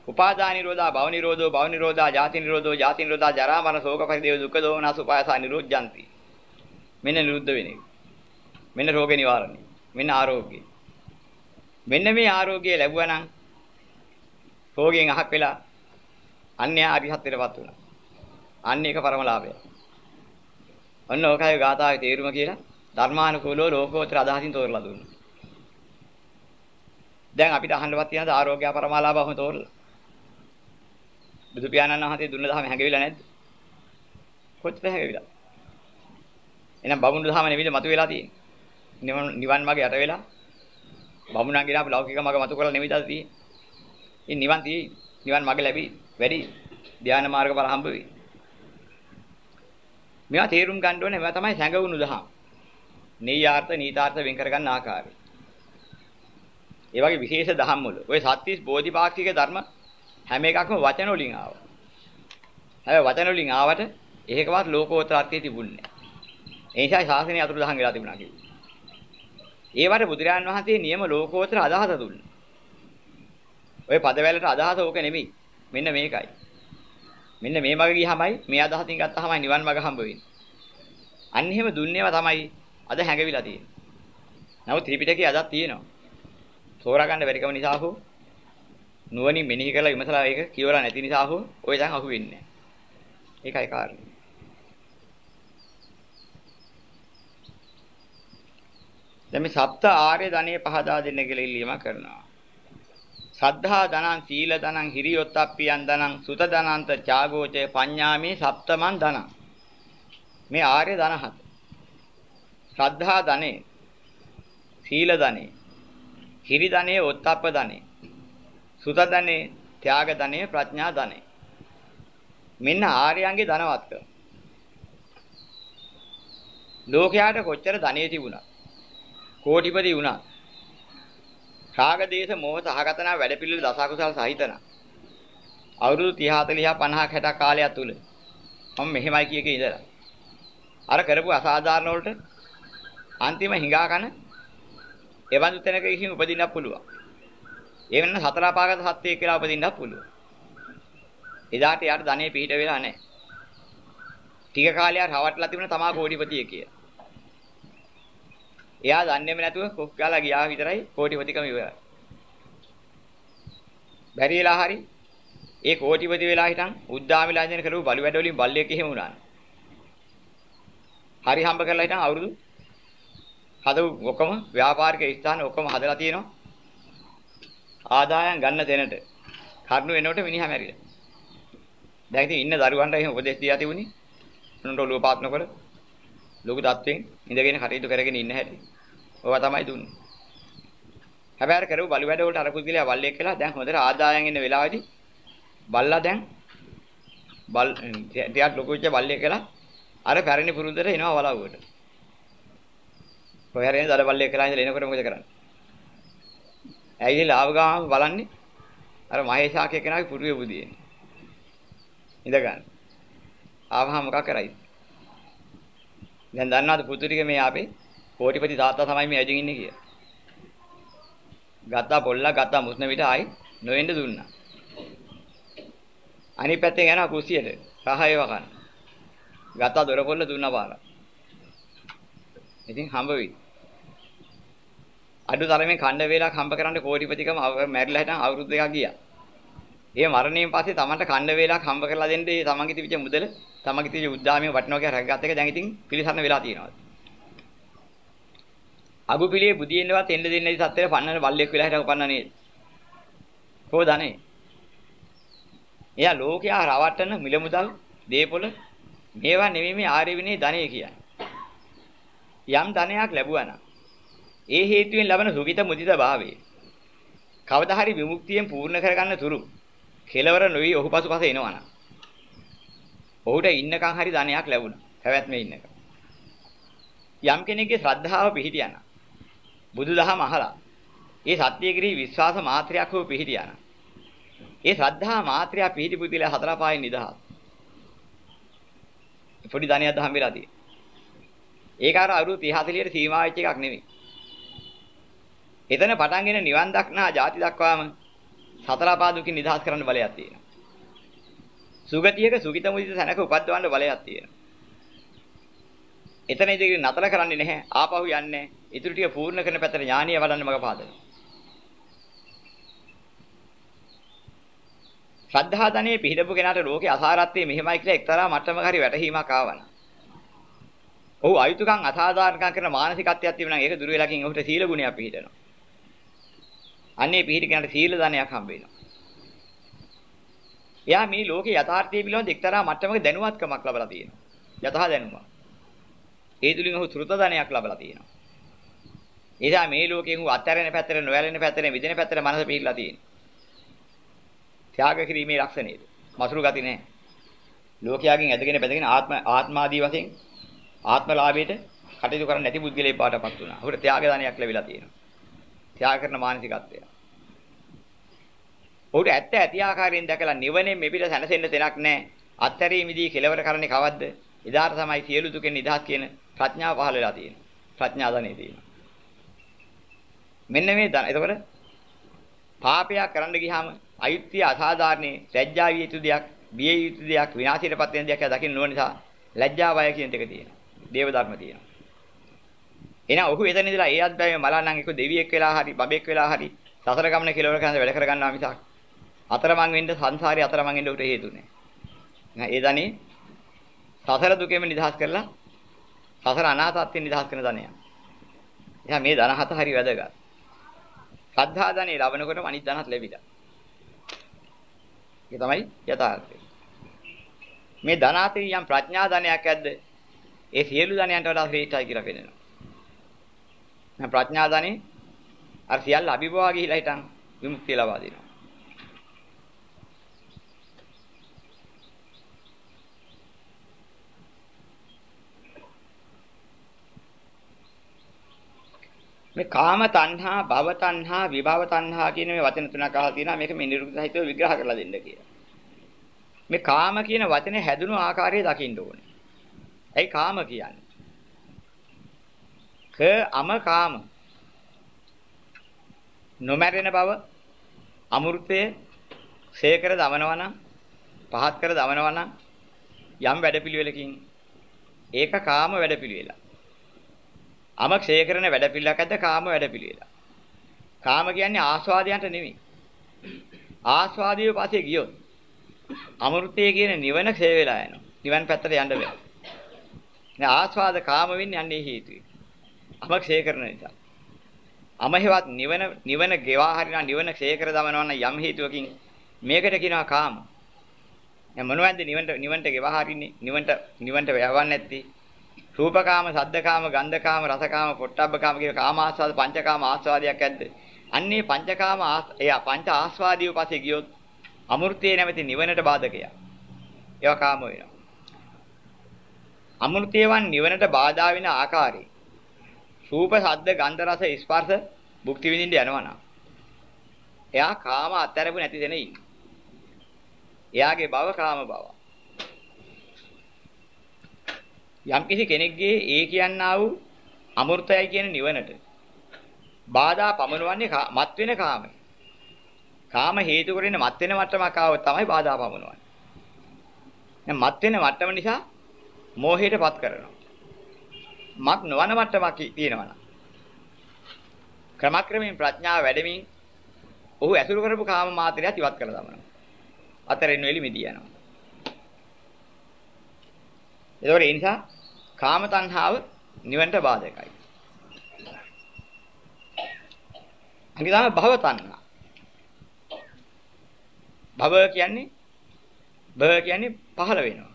උපාදාන නිරෝධා භව නිරෝධෝ භව නිරෝධා ජාති නිරෝධෝ ජාති නිරෝධා ජරා මරණ ශෝක පරිදේව දුක්ඛ දෝමනස උපායාස නිරෝධ්‍යಂತಿ. මෙන්න නිරුද්ධ වෙන්නේ. මෙන්න රෝග නිවාරණය. මෙන්න ආරෝග්‍යය. මෙන්න මේ ආරෝග්‍යය ලැබුවා නම් රෝගයෙන් අහක් වෙලා අන්‍ය අරිහත්ත්වයටපත් වුණා. අන්න ඒක පරමලාභය. ඔන්න ඕකයි ගාථාවේ තේරුම කියලා ධර්මානුකූලව ලෝකෝත්තර අදහසින් තෝරලා දුන්නා. දැන් අපිට අහන්නවත් තියෙනද ආරෝග්‍ය පරමාලාභවම තෝරලා. බුදු පියාණන් වහන්සේ දුන්න දහම හැඟවිලා නැද්ද? කොච්චර හැඟවිලා? එහෙනම් බමුණු දහම නෙවෙයිද මතුවලා තියෙන්නේ. නිවන් නිවන් මාගේ යට වෙලා බමුණන්ගේ නාප ලෞකික මග මතු කරලා නෙවෙයිද තියෙන්නේ. ඉතින් නිවන් තියෙයි. නිවන් මග ලැබි වැඩි ධානා මාර්ග බල හම්බ වෙයි. මේවා තේරුම් ගන්න ඕනේ මේවා තමයි සැඟවුණු දහම්. නීයාර්ථ නීතාර්ථ වෙන් කරගන්න ආකාරය. ඒ වගේ විශේෂ දහම් වල ඔය සත්‍තිස් බෝධිපාක්ෂික ධර්ම හැම එකක්ම වචන වලින් ආවා. හැබැයි වචන වලින් ආවට ඒකවත් ලෝකෝත්තර අර්ථය තිබුණේ නැහැ. ඒ නිසා ශාසනය අතුරුදහන් වෙලා තිබුණා කිව්වා. ඒවට බුදුරජාන් වහන්සේ නියම ලෝකෝත්තර අදහස දුන්නා. ඔය පදවැලට අදහස ඕක නෙමෙයි. මෙන්න මේකයි. මෙන්න මේ මග ගියාමයි මේ අදහසින් ගත්තාමයි නිවන් මඟ හම්බ වෙන්නේ. අන්න එහෙම දුන්නේවා තමයි අද හැඟවිලා තියෙන්නේ. නමුත් ත්‍රිපිටකයේ අදක් තියෙනවා. තෝරා ගන්න බැරිකම නිසා හෝ නුවණින් මෙනෙහි කරලා විමසලා ඒක කියවලා නැති නිසා හෝ ඔය දැන් අහු වෙන්නේ නැහැ. ඒකයි කාරණේ. දැන් මේ සප්ත ආර්ය ධනෙ පහදා දෙන්න කියලා ඉල්ලීම කරනවා. සද්ධා ධනං සීල ධනං හිරියොත්ප්පියන් ධනං සුත ධනන්ත ඡාගෝච පඤ්ඤාමේ සප්තමන් ධනං. මේ ආර්ය ධන හත. ශ්‍රද්ධා ධනෙ සීල ධනෙ හිරි ධනෙ ඔත්ප්ප ධනෙ සුත ධනෙ ත්‍යාග ධනෙ ප්‍රඥා ධනෙ. මෙන්න ආර්යයන්ගේ ධනවත්කම ලෝකයාට කොච්චර ධනෙ තිබුණා කෝටිපති වුණා රාග දේශ මොහ සහගතනා වැඩපිළිවෙල දසකුසල් සහිතන අවුරුදු 30 40 50 60 කාලයක් තුල මම මෙහෙමයි කිය කී ඉඳලා. අර කරපු අසාධාරණ වලට අන්තිම හිඟා කන එවන්දු තැනක ඉහින් උපදින්නත් පුළුවන්. ඒ වෙන සතර පාගත සත්‍යය කියලා උපදින්නත් පුළුවන්. එදාට යාට ධනෙ පිහිට වෙලා නැහැ. ටික කාලයක් රවට්ටලා තිබුණ තමා කෝටිපතිය කිය. එයා දන්නේම නැතුව කොක් ගාලා ගියා විතරයි කෝටිපතිකම ඉවරයි. බැරි වෙලා හරි ඒ කෝටිපති වෙලා හිටන් උද්දාමිලා ඉඳන් කරපු බලු වැඩ වලින් බල්ලෙක් එහෙම වුණා. හරි හම්බ කරලා හිටන් අවුරුදු හදපු ඔක්කොම ව්‍යාපාරික ස්ථාන ඔක්කොම හදලා තියෙනවා. ආදායම් ගන්න තැනට. කරුණු වෙනකොට මිනිහා මැරිලා. දැන් ඉතින් ඉන්න දරුවන්ට එහෙම උපදෙස් දීලා තිබුණේ. උන්ට ඔළුව පාත්න කර ලොකු තත්වෙන් ඉඳගෙන කටයුතු කරගෙන ඉන්න හැටි. ඕවා තමයි දුන්නේ. හැබැයි අර කරපු බලු වැඩ වලට අර පුද්ගලයා බල්ලෙක් කියලා දැන් හොඳට ආදායම් එන්න වෙලාවේදී බල්ලා දැන් බල් ටිකක් ලොකු වෙච්ච බල්ලෙක් කියලා අර පැරණි පුරුද්දට එනවා වලව්වට. කොහේ හරි දඩ බල්ලෙක් කියලා ඉඳලා එනකොට මොකද කරන්නේ? ඇයිදලා ආව ගාම බලන්නේ අර මහේශාකේ කෙනාගේ පුරුවේ බුදියේ. ඉඳ ගන්න. ආවහම මොකක් කරයිද? දැන් දන්නවද පුතු ටික මේ ආපේ කෝටිපති තාත්තා තමයි මේ ඇජින් ඉන්නේ කියලා. ගත්තා පොල්ලා ගත්තා මුස්න විට ආයි නොවෙන්න දුන්නා. අනිත් පැත්තෙන් යනවා කුස්සියට රහයව කන්න. ගත්තා දොර පොල්ල දුන්නා පාරක්. ඉතින් හම්බ වෙයි. අඩු තරමේ ඛණ්ඩ වේලක් හම්බ කරන්න කෝටිපතිකම මැරිලා හිටන් අවුරුදු දෙකක් ගියා. ඒ මරණයෙන් පස්සේ තමන්ට ඛණ්ඩ වේලක් හම්බ කරලා දෙන්න ඒ තමන්ගේ තිබිච්ච මුදල තමන්ගේ තිබිච්ච උද්දාමිය වටිනවා කියලා රැකගත්ත එක දැන් ඉතින් පිළිසරණ වෙලා තියෙනවා. අගු පිළියේ බුදියෙන්නවත් එන්න දෙන්නේ නැති සත්‍යය පන්නන බල්ලෙක් වෙලා හිටව පන්න නේද? කොහොදනේ? එයා ලෝකයා රවට්ටන මිල මුදල් දීපොළ මේවා නෙමෙයි මේ ආර්ය විනය ධනෙ කියන්නේ. යම් ධනයක් ලැබුවා නම් ඒ හේතුවෙන් ලබන සුඛිත මුදිත භාවය. කවදා හරි විමුක්තියෙන් පූර්ණ කරගන්න තුරු කෙලවර නොවි ඔහු පසුපස එනවනම්. ඔහුට ඉන්නකම් හරි ධනයක් ලැබුණා. පැවැත්මේ ඉන්නකම්. යම් කෙනෙක්ගේ ශ්‍රද්ධාව පිහිටියානම් බුදුදහම අහලා ඒ සත්‍ය කිරී විශ්වාස මාත්‍රයක් හෝ පිහිටියානම් ඒ ශ්‍රද්ධා මාත්‍රය පිහිටි පුදුල හතර පායෙන් නිදහස්. පොඩි ධනියක් හම්බෙලා තියෙනවා. ඒක අර අවුරුදු 30 40ට සීමා වෙච්ච එකක් නෙමෙයි. එතන පටන්ගෙන නිවන් දක්නා ಜಾති දක්වාම සතර පාදුකින් නිදහස් කරන්න බලයක් තියෙනවා. සුගතියක සුගිත මුදිත තැනක උපද්දවන්න බලයක් තියෙනවා. එතන ඉතින් නතර කරන්නේ නැහැ. ආපහු යන්නේ. ඊටු ටික පූර්ණ කරන පැත්තට ඥානිය වඩන්න මග පාදනවා. ශ්‍රද්ධා ධනෙ පිළිදපු කෙනාට ලෝකේ අසාරත්වයේ මෙහෙමයි කියලා එක්තරා මට්ටමක හරි වැටහීමක් ආවනම්. ඔහු අයුතුකම් අසාධාරණකම් කරන මානසිකත්වයක් තිබුණා නම් ඒක දුර වෙලාකින් ඔහුට සීල ගුණයක් පිළිහිටනවා. අන්නේ පිහිට කෙනාට සීල දානයක් හම්බ වෙනවා. එයා මේ ලෝකේ යථාර්ථය පිළිබඳ එක්තරා මට්ටමක දැනුවත්කමක් ලබලා තියෙනවා. යථා දැනුමක්. ඒ තුලින් ඔහු ත්‍ෘත දානයක් ලබලා තියෙනවා. එදා මේ ලෝකයෙන් ඔහු අත්හැරෙන පැත්තට නොයැලෙන පැත්තට විදින පැත්තට මනස පිළිලා තියෙනවා. ත්‍යාග කිරීමේ ලක්ෂණයද. මසුරු ගති නැහැ. ලෝකයාගෙන් ඇදගෙන බැදගෙන ආත්ම ආත්මාදී වශයෙන් ආත්මලාභයට කටයුතු කරන්නේ නැති බුද්ධිලේ පාටපත් වුණා. අපිට ත්‍යාග දානයක් ලැබිලා තියෙනවා. ත්‍යාග කරන මානසිකත්වය. ඔහුට ඇත්ත ඇති ආකාරයෙන් දැකලා නිවනේ මෙපිට සැනසෙන්න තැනක් නැහැ. අත්හැරීමේදී කෙලවර කරන්නේ කවද්ද? එදාට තමයි සියලු දුකෙන් නිදහස් කියන ප්‍රඥාව පහළ වෙලා තියෙන්නේ. ප්‍රඥා ධනෙ තියෙනවා. මෙන්න මේ එතකොට පාපයක් කරන්න ගියාම අයුක්තිය අසාධාරණේ ලැජ්ජා විය යුතු දෙයක්, බිය යුතු දෙයක්, විනාශයටපත් වෙන දෙයක් දකින්න ඕන නිසා ලැජ්ජා බය කියන දෙක තියෙනවා. දේව ධර්ම තියෙනවා. එහෙනම් ඔහු එතන ඉඳලා ඒ අත්දැකීම මලන්නම් එක්ක දෙවියෙක් වෙලා හරි බබෙක් වෙලා හරි සතර ගමන කෙලවර කරන වැඩ කරගන්නවා මිසක් අතරමං වෙන්න සංසාරේ අතරමං වෙන්න උට හේතු නැහැ. ඒ දනේ සසර දුකෙම නිදහස් කරලා සසර අනාථත්වයෙන් නිදහස් කරන ධනය. එහා මේ ධන හත හරි වැදගත්. ශ්‍රද්ධා ධනෙ ලබනකොටම අනිත් ධනත් ලැබිලා. ඒක තමයි යථාර්ථය. මේ ධනාතේ යම් ප්‍රඥා ධනයක් ඇද්ද? ඒ සියලු ධනයන්ට වඩා ශ්‍රේෂ්ඨයි කියලා පෙන්නනවා. දැන් ප්‍රඥා ධනෙ අර සියල්ල අභිභවා ගිහිලා හිටන් විමුක්තිය ලබා දෙනවා. මේ කාම තණ්හා, භව තණ්හා, විභව තණ්හා කියන මේ වචන තුනක් අහලා තියෙනවා. මේක මේ නිරුක්ත සහිතව විග්‍රහ කරලා දෙන්න කියලා. මේ කාම කියන වචනේ හැදුණු ආකාරය දකින්න ඕනේ. ඇයි කාම කියන්නේ? ක අම කාම. නොමැරෙන බව අමෘතයේ ශේකර දමනවා නම් පහත් කර දමනවා නම් යම් වැඩපිළිවෙලකින් ඒක කාම වැඩපිළිවෙල. අම ක්ෂය කරන වැඩපිළිවෙලක් ඇද්ද කාම වැඩපිළිවෙල. කාම කියන්නේ ආස්වාදයන්ට නෙමෙයි. ආස්වාදියේ පස්සේ ගියොත් අමෘතය කියන නිවන ක්ෂය වෙලා යනවා. නිවන් පැත්තට යන්න බෑ. නේ ආස්වාද කාම වෙන්නේ යන්නේ හේතුයි. අම ක්ෂය කරන නිසා. අමහෙවත් නිවන නිවන ගෙවා හරිනා නිවන ක්ෂය කර දමනවා නම් යම් හේතුවකින් මේකට කියනවා කාම. දැන් මොනවද නිවන්ට නිවන්ට ගෙවා හරින්නේ නිවන්ට නිවන්ට වැවන්නේ නැත්තේ රූපකාම, සද්දකාම, ගන්ධකාම, රසකාම, පොට්ටබ්බකාම කියන කාම ආස්වාද පංචකාම ආස්වාදයක් ඇද්ද? අන්නේ පංචකාම එයා පංච ආස්වාදියව පස්සේ ගියොත් අමෘතයේ නැමැති නිවනට බාධකයක්. ඒවා කාම වෙනවා. අමෘතයවන් නිවනට බාධා වෙන ආකාරي. රූප, ශබ්ද, ගන්ධ, රස, ස්පර්ශ භුක්ති විඳින්න යනවා නම් එයා කාම අත්හැරපු නැති දෙන ඉන්නේ. එයාගේ භව කාම භව. යම්කිසි කෙනෙක්ගේ ඒ කියන්නා වූ අමෘතයයි කියන නිවනට බාධා පමනවන්නේ මත් වෙන කාමයි. කාම හේතු කරගෙන මත් වෙන මට්ටමක් ආවොත් තමයි බාධා පමනවන්නේ. දැන් මත් වෙන මට්ටම නිසා මෝහයටපත් කරනවා. මත් නොවන මට්ටමක් තියෙනවා නම් ක්‍රමක්‍රමයෙන් ප්‍රඥාව වැඩෙමින් ඔහු ඇසුරු කරපු කාම මාත්‍රයත් ඉවත් කරලා දානවා. අතරින් වෙලි මිදී යනවා. ඒකෝර ඒ නිසා කාම තණ්හාව නිවනට බාධකයි. අනිත් තමයි භව තණ්හා. භව කියන්නේ භව කියන්නේ පහළ වෙනවා.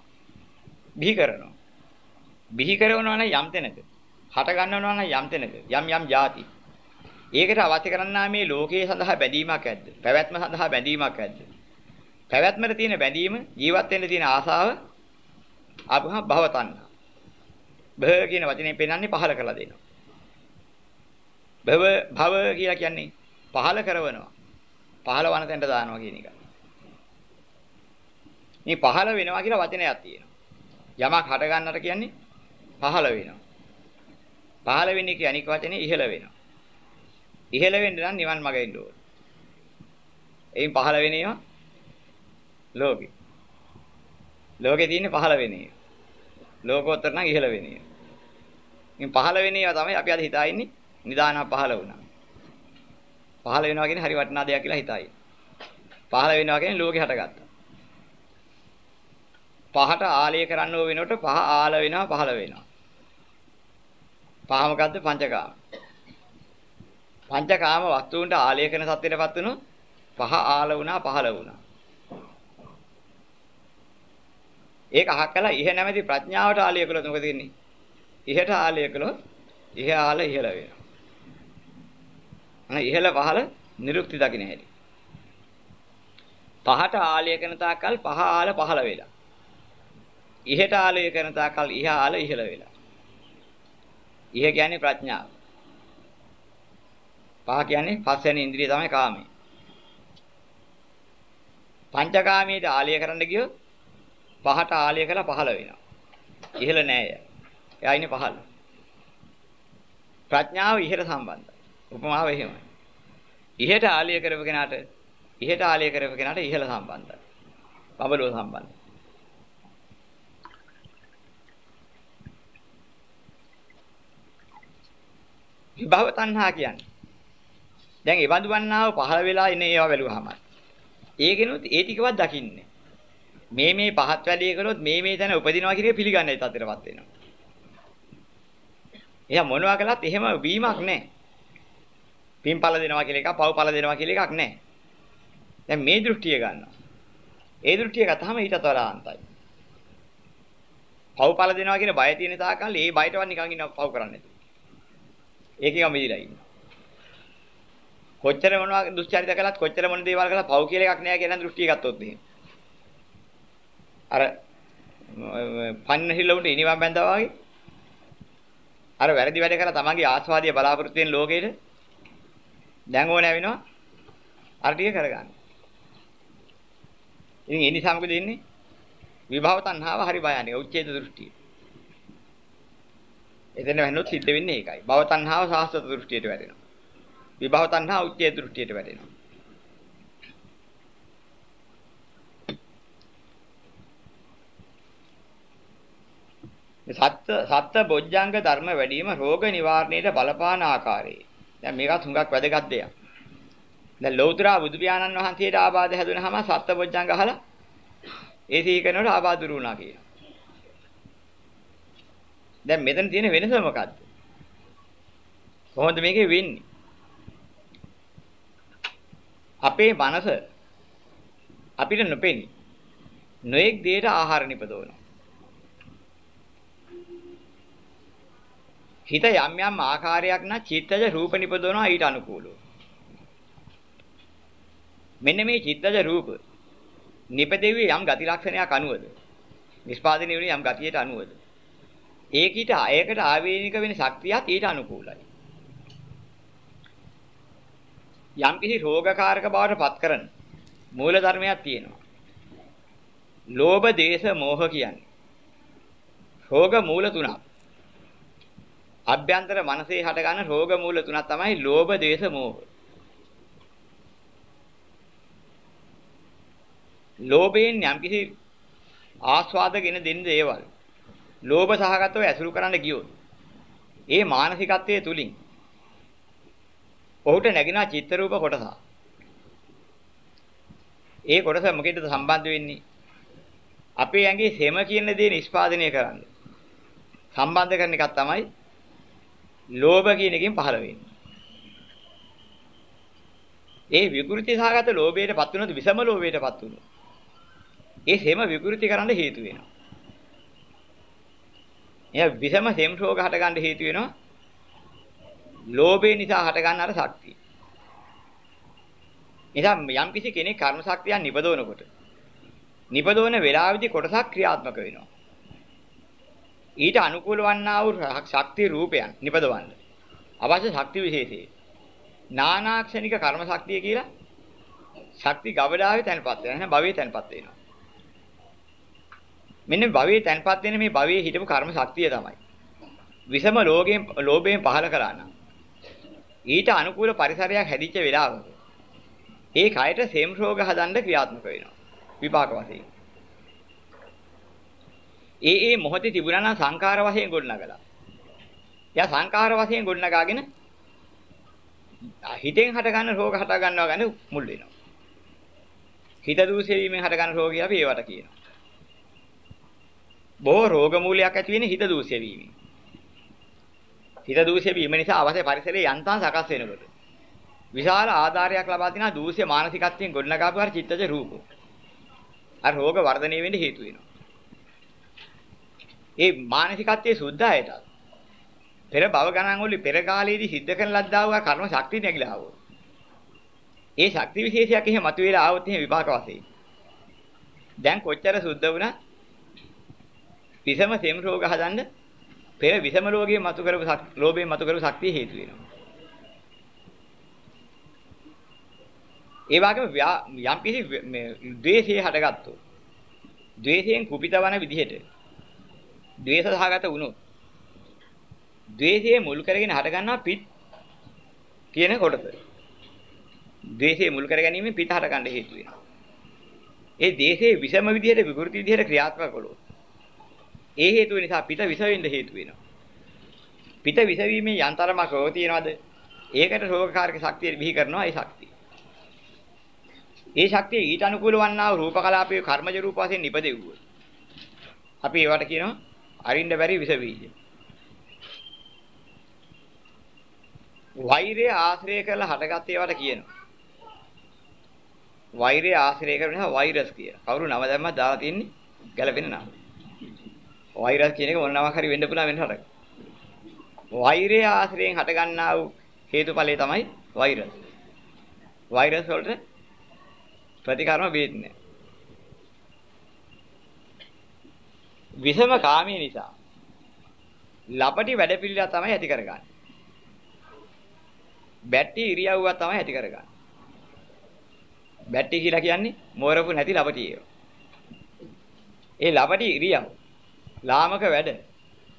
බිහි කරනවා. බිහි කරනවා නම් යම් තැනක. හට ගන්නවනවා නම් යම් තැනක. යම් යම් ಜಾති. ඒකට අවශ්‍ය කරන්නා මේ ලෝකයේ සඳහා බැඳීමක් ඇද්ද? පැවැත්ම සඳහා බැඳීමක් ඇද්ද? පැවැත්මට තියෙන බැඳීම ජීවත් වෙන්න තියෙන ආසාව ආපහා භව තණ්හා. භව කියන වචනේ පෙන්නන්නේ පහල කරලා දෙනවා. භව භව කියලා කියන්නේ පහල කරවනවා. පහල වන තැනට දානවා කියන එක. මේ පහල වෙනවා කියලා වචනයක් තියෙනවා. යමක් හට ගන්නට කියන්නේ පහල වෙනවා. පහල වෙන්නේ කිය අනික් වචනේ ඉහළ වෙනවා. ඉහළ වෙන්න නම් නිවන් මඟ එන්න ඕන. එයින් පහල වෙන ඒවා ලෝකේ. ලෝකේ තියෙන්නේ පහල වෙන ඒවා. ලෝකෝත්තර නම් ඉහළ වෙන ඒවා. ඉතින් පහළ වෙන ඒවා තමයි අපි අද හිතා ඉන්නේ නිදානව පහළ වුණා. පහළ වෙනවා කියන්නේ හරි වටිනා දෙයක් කියලා හිතා ඉන්නේ. පහළ වෙනවා කියන්නේ ලෝකේ හටගත්තා. පහට ආලය කරන්න ඕන වෙනකොට පහ ආල වෙනවා පහළ වෙනවා. පහ මොකද්ද පංචකාම. පංචකාම වස්තුන්ට ආලය කරන සත්‍යයටපත් වුණොත් පහ ආල වුණා පහළ වුණා. ඒක අහකලා ඉහ නැමැති ප්‍රඥාවට ආලය කළොත් මොකද වෙන්නේ? ඉහට ආලය කළොත් ඉහ ආල ඉහළ වෙනවා. අනේ ඉහළ පහළ නිරුක්ති දකින්න හැටි. පහට ආලය කරන තාක්කල් පහ ආල පහළ වෙලා. ඉහට ආලය කරන තාක්කල් ඉහ ආල ඉහළ වෙලා. ඉහ කියන්නේ ප්‍රඥාව. පහ කියන්නේ පස්වෙනි ඉන්ද්‍රිය තමයි කාමය. පංචකාමීට ආලය කරන්න ගියොත් පහට ආලය කළා පහළ වෙනවා. ඉහළ නෑය. එයා ඉන්නේ පහළ. ප්‍රඥාව ඉහළ සම්බන්ධයි. උපමාව එහෙමයි. ඉහෙට ආලිය කරපු කෙනාට ඉහෙට ආලිය කරපු කෙනාට ඉහළ සම්බන්ධයි. බබලුව සම්බන්ධයි. විභව තණ්හා කියන්නේ. දැන් ඒ බඳු වන්නාව පහළ වෙලා ඉන්නේ ඒවා බැලුවාම. ඒකිනුත් ඒ ටිකවත් දකින්නේ. මේ මේ පහත් වැඩේ කරොත් මේ මේ තැන උපදිනවා කියන එක පිළිගන්නේ තත්ත්වයටපත් වෙනවා. එයා මොනවා කළත් එහෙම වීමක් නැහැ. පින්පල දෙනවා කියලා එකක්, පව්පල දෙනවා කියලා එකක් නැහැ. දැන් මේ දෘෂ්ටිය ගන්නවා. ඒ දෘෂ්ටිය ගත්තාම ඊටත් වඩා අන්තයි. පව්පල දෙනවා කියන බය තියෙන තාකල් ඒ බයටවත් නිකන් ඉන්න පව් කරන්නේ නැතු. ඒකේම මිදිලා ඉන්න. කොච්චර මොනවා දුස්චරිත කළත් කොච්චර මොන දේවල් කළත් පව් කියලා එකක් නැහැ කියන දෘෂ්ටිය ගත්තොත් එහෙම. අර පන්න හිල්ලුන්ට ඉනිවන් බැඳා වගේ අර වැරදි වැඩ කරලා තමන්ගේ ආස්වාදිය බලාපොරොත්තු වෙන ලෝකෙට දැන් ඕන ඇවිනවා අර ටික කරගන්න. ඉතින් ඒ නිසා මොකද වෙන්නේ? විභව තණ්හාව හරි භයානක උච්ඡේද දෘෂ්ටිය. එතන වෙනොත් සිද්ධ වෙන්නේ ඒකයි. භව තණ්හාව සාස්ත්‍ව දෘෂ්ටියට වැටෙනවා. විභව තණ්හාව උච්ඡේද දෘෂ්ටියට වැටෙනවා. සත්‍ය සත්‍ය බොජ්ජංග ධර්ම වැඩිම රෝග නිවාරණයට බලපාන ආකාරය. දැන් මේකත් හුඟක් වැදගත් දෙයක්. දැන් ලෞතර බුදු පියාණන් වහන්සේට ආබාධ හැදුනහම සත්‍ය බොජ්ජංග අහලා ඒ සීකරනට ආබාධ දුරු වුණා කියලා. දැන් මෙතන තියෙන වෙනස මොකද්ද? කොහොමද මේකේ වෙන්නේ? අපේ මනස අපිට නොපෙනී නොඑක් දෙයට ආහාර නිපදවනවා. හිත යම් යම් ආකාරයක් නම් චිත්තජ රූප නිපදවනවා ඊට අනුකූලව. මෙන්න මේ චිත්තජ රූප නිපදෙවි යම් ගති ලක්ෂණයක් අනුවද නිස්පාදනය වෙන යම් ගතියට අනුවද ඒකිට ඒකට ආවේනික වෙන ශක්තියත් ඊට අනුකූලයි. යම් කිසි රෝගකාරක බවට පත් කරන මූල ධර්මයක් තියෙනවා. ලෝභ, දේශ, මෝහ කියන්නේ. රෝග මූල තුනක්. අභ්‍යන්තර මනසේ හටගන්න රෝග මූල තුනක් තමයි ලෝභ, දේශ, මෝහ. ලෝභයෙන් යම්කිසි ආස්වාදගෙන දෙන්න දේවල්. ලෝභ සහගතව ඇසුරු කරන්න ගියොත් ඒ මානසිකත්වයේ තුලින් ඔහුට නැగిනා චිත්ත රූප කොටස. ඒ කොටස මොකෙන්ද සම්බන්ධ වෙන්නේ? අපේ ඇඟේ සෙම කියන දේ නිෂ්පාදනය කරන්න. සම්බන්ධ කරන එකක් තමයි ලෝභ කියන එකෙන් පහළ වෙන්නේ. ඒ විකෘති සහගත ලෝභයටපත් වුණොත් විසම ලෝභයටපත් වුණොත් ඒ සෙම විකෘති කරන්න හේතු වෙනවා. එයා විසම සෙම් රෝග හට ගන්න හේතු වෙනවා. ලෝභය නිසා හට ගන්න අර ශක්තිය. නිසා යම් කිසි කෙනෙක් කර්ම ශක්තියක් නිපදවනකොට නිපදවන වේලාවෙදි කොටසක් ක්‍රියාත්මක වෙනවා. ඊට අනුකූල වන්නා වූ ශක්ති රූපයන් නිපදවන්න. අවශ්‍ය ශක්ති විශේෂය. නානාක්ෂණික කර්ම ශක්තිය කියලා ශක්ති ගවඩාවේ තැන්පත් වෙනවා. එහෙනම් භවයේ තැන්පත් වෙනවා. මෙන්න භවයේ තැන්පත් වෙන මේ භවයේ හිටපු කර්ම ශක්තිය තමයි. විසම ලෝකයෙන් ලෝභයෙන් පහල කරා නම් ඊට අනුකූල පරිසරයක් හැදිච්ච වෙලාවක ඒ කයට සෙම් රෝග හදන්න ක්‍රියාත්මක වෙනවා. විපාක වශයෙන්. ඒ ඒ මොහොතේ තිබුණා නම් සංකාර වශයෙන් ගොඩනගලා. එයා සංකාර වශයෙන් ගොඩනගාගෙන හිතෙන් හට ගන්න රෝග හට ගන්නවා ගැන මුල් වෙනවා. හිත දූෂ්‍ය වීමෙන් හට ගන්න රෝගය අපි ඒවට කියනවා. බොහෝ රෝග මූලයක් ඇති වෙන්නේ හිත දූෂ්‍ය වීමෙන්. හිත දූෂ්‍ය වීම නිසා අවශ්‍ය පරිසරයේ යන්තම් සකස් වෙනකොට විශාල ආධාරයක් ලබා දෙනා දූෂ්‍ය මානසිකත්වයෙන් ගොඩනගාපු හර චිත්තජ රූප. අර රෝග වර්ධනය වෙන්න හේතු වෙනවා. ඒ මානසිකත්වයේ සුද්ධයයට පෙර භව ගණන් වල පෙර කාලයේදී සිද්ධ කරන ලද්දා වූ කර්ම ශක්තිය නැగిලා ආවෝ. ඒ ශක්ති විශේෂයක් එහෙම මතුවලා ආවොත් එහෙම විපාක වශයෙන්. දැන් කොච්චර සුද්ධ වුණා විසම සෙම් රෝග හදන්න පෙර විසම රෝගයේ මතු කරපු ලෝභයෙන් මතු කරපු ශක්තිය හේතු වෙනවා. ඒ වගේම යම් කිසි මේ ද්වේෂය හටගත්තොත් ද්වේෂයෙන් කුපිතවන විදිහට ද්වේෂ සහගත වුණොත් ද්වේෂයේ මුල් කරගෙන හටගන්නා පිත් කියන කොටස. ද්වේෂය මුල් කර ගැනීම පිට හට ගන්න හේතු වෙනවා. ඒ දේශයේ විෂම විදිහට විකෘති විදිහට ක්‍රියාත්මක කළොත් ඒ හේතුව නිසා පිට විස වෙන්න හේතු වෙනවා. පිට විස වීමේ යන්තරමක් රෝග තියනවාද? ඒකට රෝගකාරක ශක්තිය බිහි කරනවා ඒ ශක්තිය. ඒ ශක්තිය ඊට අනුකූල වන්නා වූ රූප කලාපයේ කර්මජ රූප වශයෙන් නිපදෙව්වොත් අපි ඒවට කියනවා අරින්න බැරි විස බීජ. වෛරය ආශ්‍රය කරලා හටගත් ඒවාට කියනවා. වෛරය ආශ්‍රය කරන නිසා වෛරස් කියලා. කවුරු නම දැම්මත් දාලා තින්නේ ගැලපෙන නම. වෛරස් කියන එක මොන නමක් හරි වෙන්න පුළුවන් වෙන හරක. වෛරය ආශ්‍රයෙන් හටගන්නා වූ හේතුඵලය තමයි වෛරස්. වෛරස් වලට ප්‍රතිකර්ම වේදනේ. විෂම කාමී නිසා ලපටි වැඩපිළිවෙල තමයි ඇති කරගන්නේ. බැටි ඉරියව්ව තමයි ඇති කරගන්නේ. බැටි කියලා කියන්නේ මෝරපු නැති ලපටියෝ. ඒ ලපටි ඉරියව් ලාමක වැඩ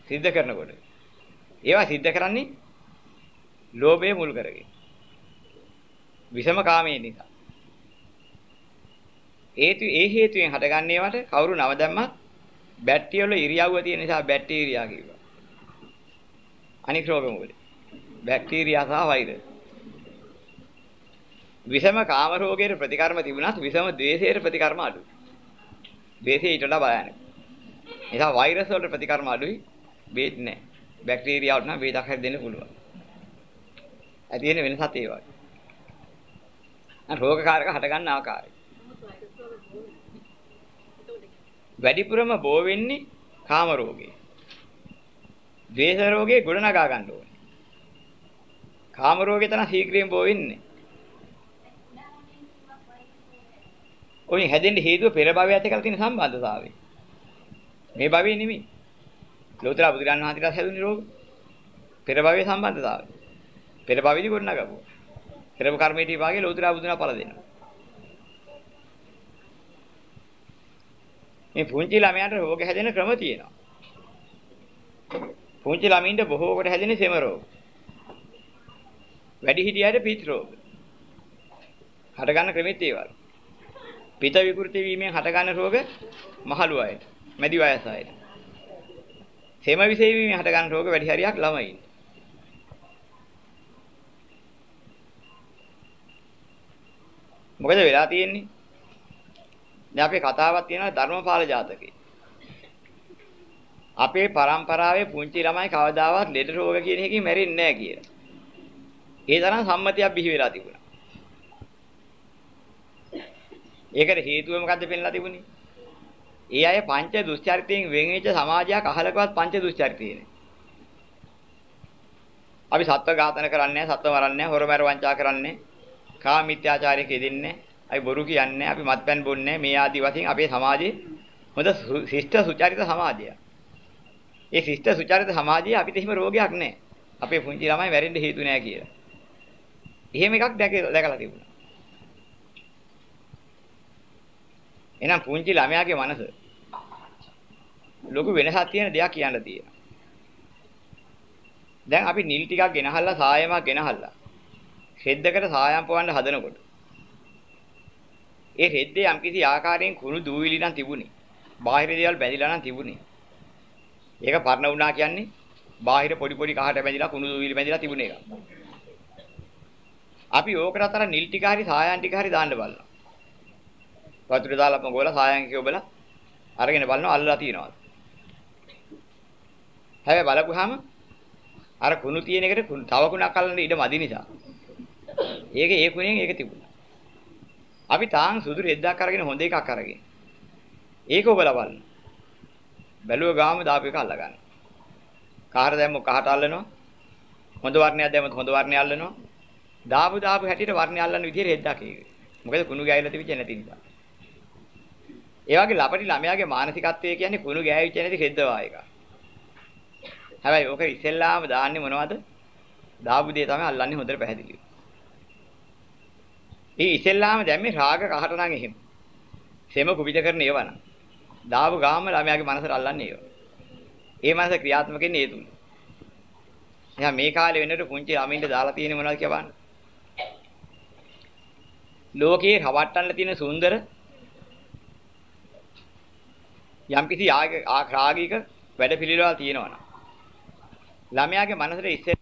සිද්ධ කරනකොට ඒවා සිද්ධ කරන්නේ ලෝභය මුල් කරගෙන. විෂම කාමයේ නිසා. හේතු ඒ හේතුයෙන් හටගන්නේවට කවුරු නව දැම්මත් බැට්ටි වල ඉරියව්ව තියෙන නිසා බැක්ටීරියා කිව්වා. අනික් රෝග මොකද? බැක්ටීරියා සහ වෛරස්. විෂම කාම රෝගයේ ප්‍රතිකර්ම තිබුණත් විෂම ද්වේෂයේ ප්‍රතිකර්ම අඩුයි. ද්වේෂය ඊට වඩා භයානකයි. නිසා වෛරස් වලට ප්‍රතිකර්ම අඩුයි. බේත් නැහැ. බැක්ටීරියාවට නම් බේතක් හරි දෙන්න පුළුවන්. ඇති වෙන වෙනසත් ඒ වගේ. අර රෝගකාරක හට ගන්න ආකාරය. වැඩිපුරම බෝ වෙන්නේ කාම රෝගේ. ද්වේෂ රෝගේ ගොඩනගා ගන්න ඕනේ. කාම රෝගේ තන ශීඝ්‍රයෙන් බෝ වෙන්නේ. ඔය හැදෙන්න හේතුව පෙර භවයත් එක්කලා තියෙන සම්බන්ධතාවය. මේ භවයේ නෙමෙයි. ලෝතර බුදුරන් වහන්සේලා හැදුනේ රෝග. පෙර භවයේ සම්බන්ධතාවය. පෙර භවෙදි ගොඩනගපුවා. පෙර කර්මයේ වාගේ ලෝතර බුදුනා පළ දෙනවා. මේ පුංචි ළමයාට රෝග හැදෙන ක්‍රම තියෙනවා. පුංචි ළමින්ට බොහෝ කොට හැදෙන සෙම රෝග. වැඩි හිටියයට පිත් රෝග. හට ගන්න ක්‍රමෙත් ඒ වගේ. පිත විකෘති වීමෙන් හට ගන්න රෝග මහලු අයට, මැදි වයස අයට. සෙම විශේෂ වීමෙන් හට ගන්න රෝග වැඩි හරියක් ළමයින්. මොකද වෙලා තියෙන්නේ? දැන් අපේ කතාවක් තියෙනවා ධර්මපාල ජාතකේ. අපේ પરම්පරාවේ පුංචි ළමයි කවදාවත් ලෙඩ රෝග කියන එකකින් මැරෙන්නේ නැහැ කියලා. ඒ තරම් සම්මතියක් බිහි වෙලා තිබුණා. ඒකට හේතුව මොකද්ද පෙන්ලා තිබුණේ? ඒ අය පංච දුස්චරිතයෙන් වෙන් වෙච්ච සමාජයක් අහලකවත් පංච දුස්චරිතේ නේ. අපි සත්ව ඝාතන කරන්නේ නැහැ, සත්ව මරන්නේ නැහැ, හොරමර වංචා කරන්නේ නැහැ, කාම මිත්‍යාචාරයක යෙදෙන්නේ නැහැ. අපි බොරු කියන්නේ අපි මත්පැන් බොන්නේ මේ ආදි වශයෙන් අපේ සමාජයේ හොඳ ශිෂ්ට සුචරිත සමාජයක්. ඒ ශිෂ්ට සුචරිත සමාජයේ අපිට එහෙම රෝගයක් නැහැ. අපේ පුංචි ළමයි වැරෙන්න හේතු නැහැ කියලා. එහෙම එකක් දැකලා තිබුණා. එහෙනම් පුංචි ළමයාගේ මනස ලොකු වෙනසක් තියෙන දෙයක් කියන්න තියෙනවා. දැන් අපි නිල් ටිකක් ගෙනහල්ලා සායමක් ගෙනහල්ලා හෙද්දකට සායම් පවන්න හදනකොට ඒ රෙද්දේ යම්කිසි ආකාරයෙන් කුණු දූවිලි නම් තිබුණේ. බාහිර දේවල් බැඳිලා නම් තිබුණේ. ඒක පරණ වුණා කියන්නේ බාහිර පොඩි පොඩි කහට බැඳිලා කුණු දූවිලි බැඳිලා තිබුණ එක. අපි ඕකට අතර නිල් ටික හරි සායන් ටික හරි දාන්න බලනවා. වතුර දාලා මොකෝලා සායන් කියවබලා අරගෙන බලනවා අල්ලලා තියනවා. හැබැයි බලපුවාම අර කුණු තියෙන එකට තව කුණක් අල්ලන්න ඉඩ මදි නිසා. ඒක ඒ කුණෙන් ඒක තිබුණා. අපි තාන් සුදු රෙද්දක් අරගෙන හොඳ එකක් අරගෙන. ඒක ඔබලා බලන්න. බැලුව ගාම දාපු එක අල්ල ගන්න. කහර දැම්ම කහට අල්ලනවා. හොඳ වර්ණයක් දැම්මත් හොඳ වර්ණය අල්ලනවා. දාපු දාපු හැටියට වර්ණය අල්ලන විදිහට රෙද්දක් ඒක. මොකද කුණු ගෑවිලා තිබිච්ච නැති නිසා. ඒ වගේ ලපටි ළමයාගේ මානසිකත්වය කියන්නේ කුණු ගෑවිච්ච නැති රෙද්ද වායක. හැබැයි ඕක ඉස්සෙල්ලාම දාන්නේ මොනවද? දාපු දේ තමයි අල්ලන්නේ හොඳට පැහැදිලිව. ඒ ඉස්සෙල්ලාම දැම්මේ රාග කහට නම් එහෙම. සෙම කුපිත කරන ඒවා නම්. දාපු ගාම ළමයාගේ මනසට අල්ලන්නේ ඒවා. ඒ මනස ක්‍රියාත්මක වෙන්නේ ඒ තුන. එහෙනම් මේ කාලේ වෙනකොට පුංචි ළමින්ට දාලා තියෙන්නේ මොනවද කියවන්න? ලෝකයේ රවට්ටන්න තියෙන සුන්දර යම්කිසි රාගික වැඩ පිළිවෙලක් තියෙනවා නම්. ළමයාගේ මනසට ඉස්සෙල්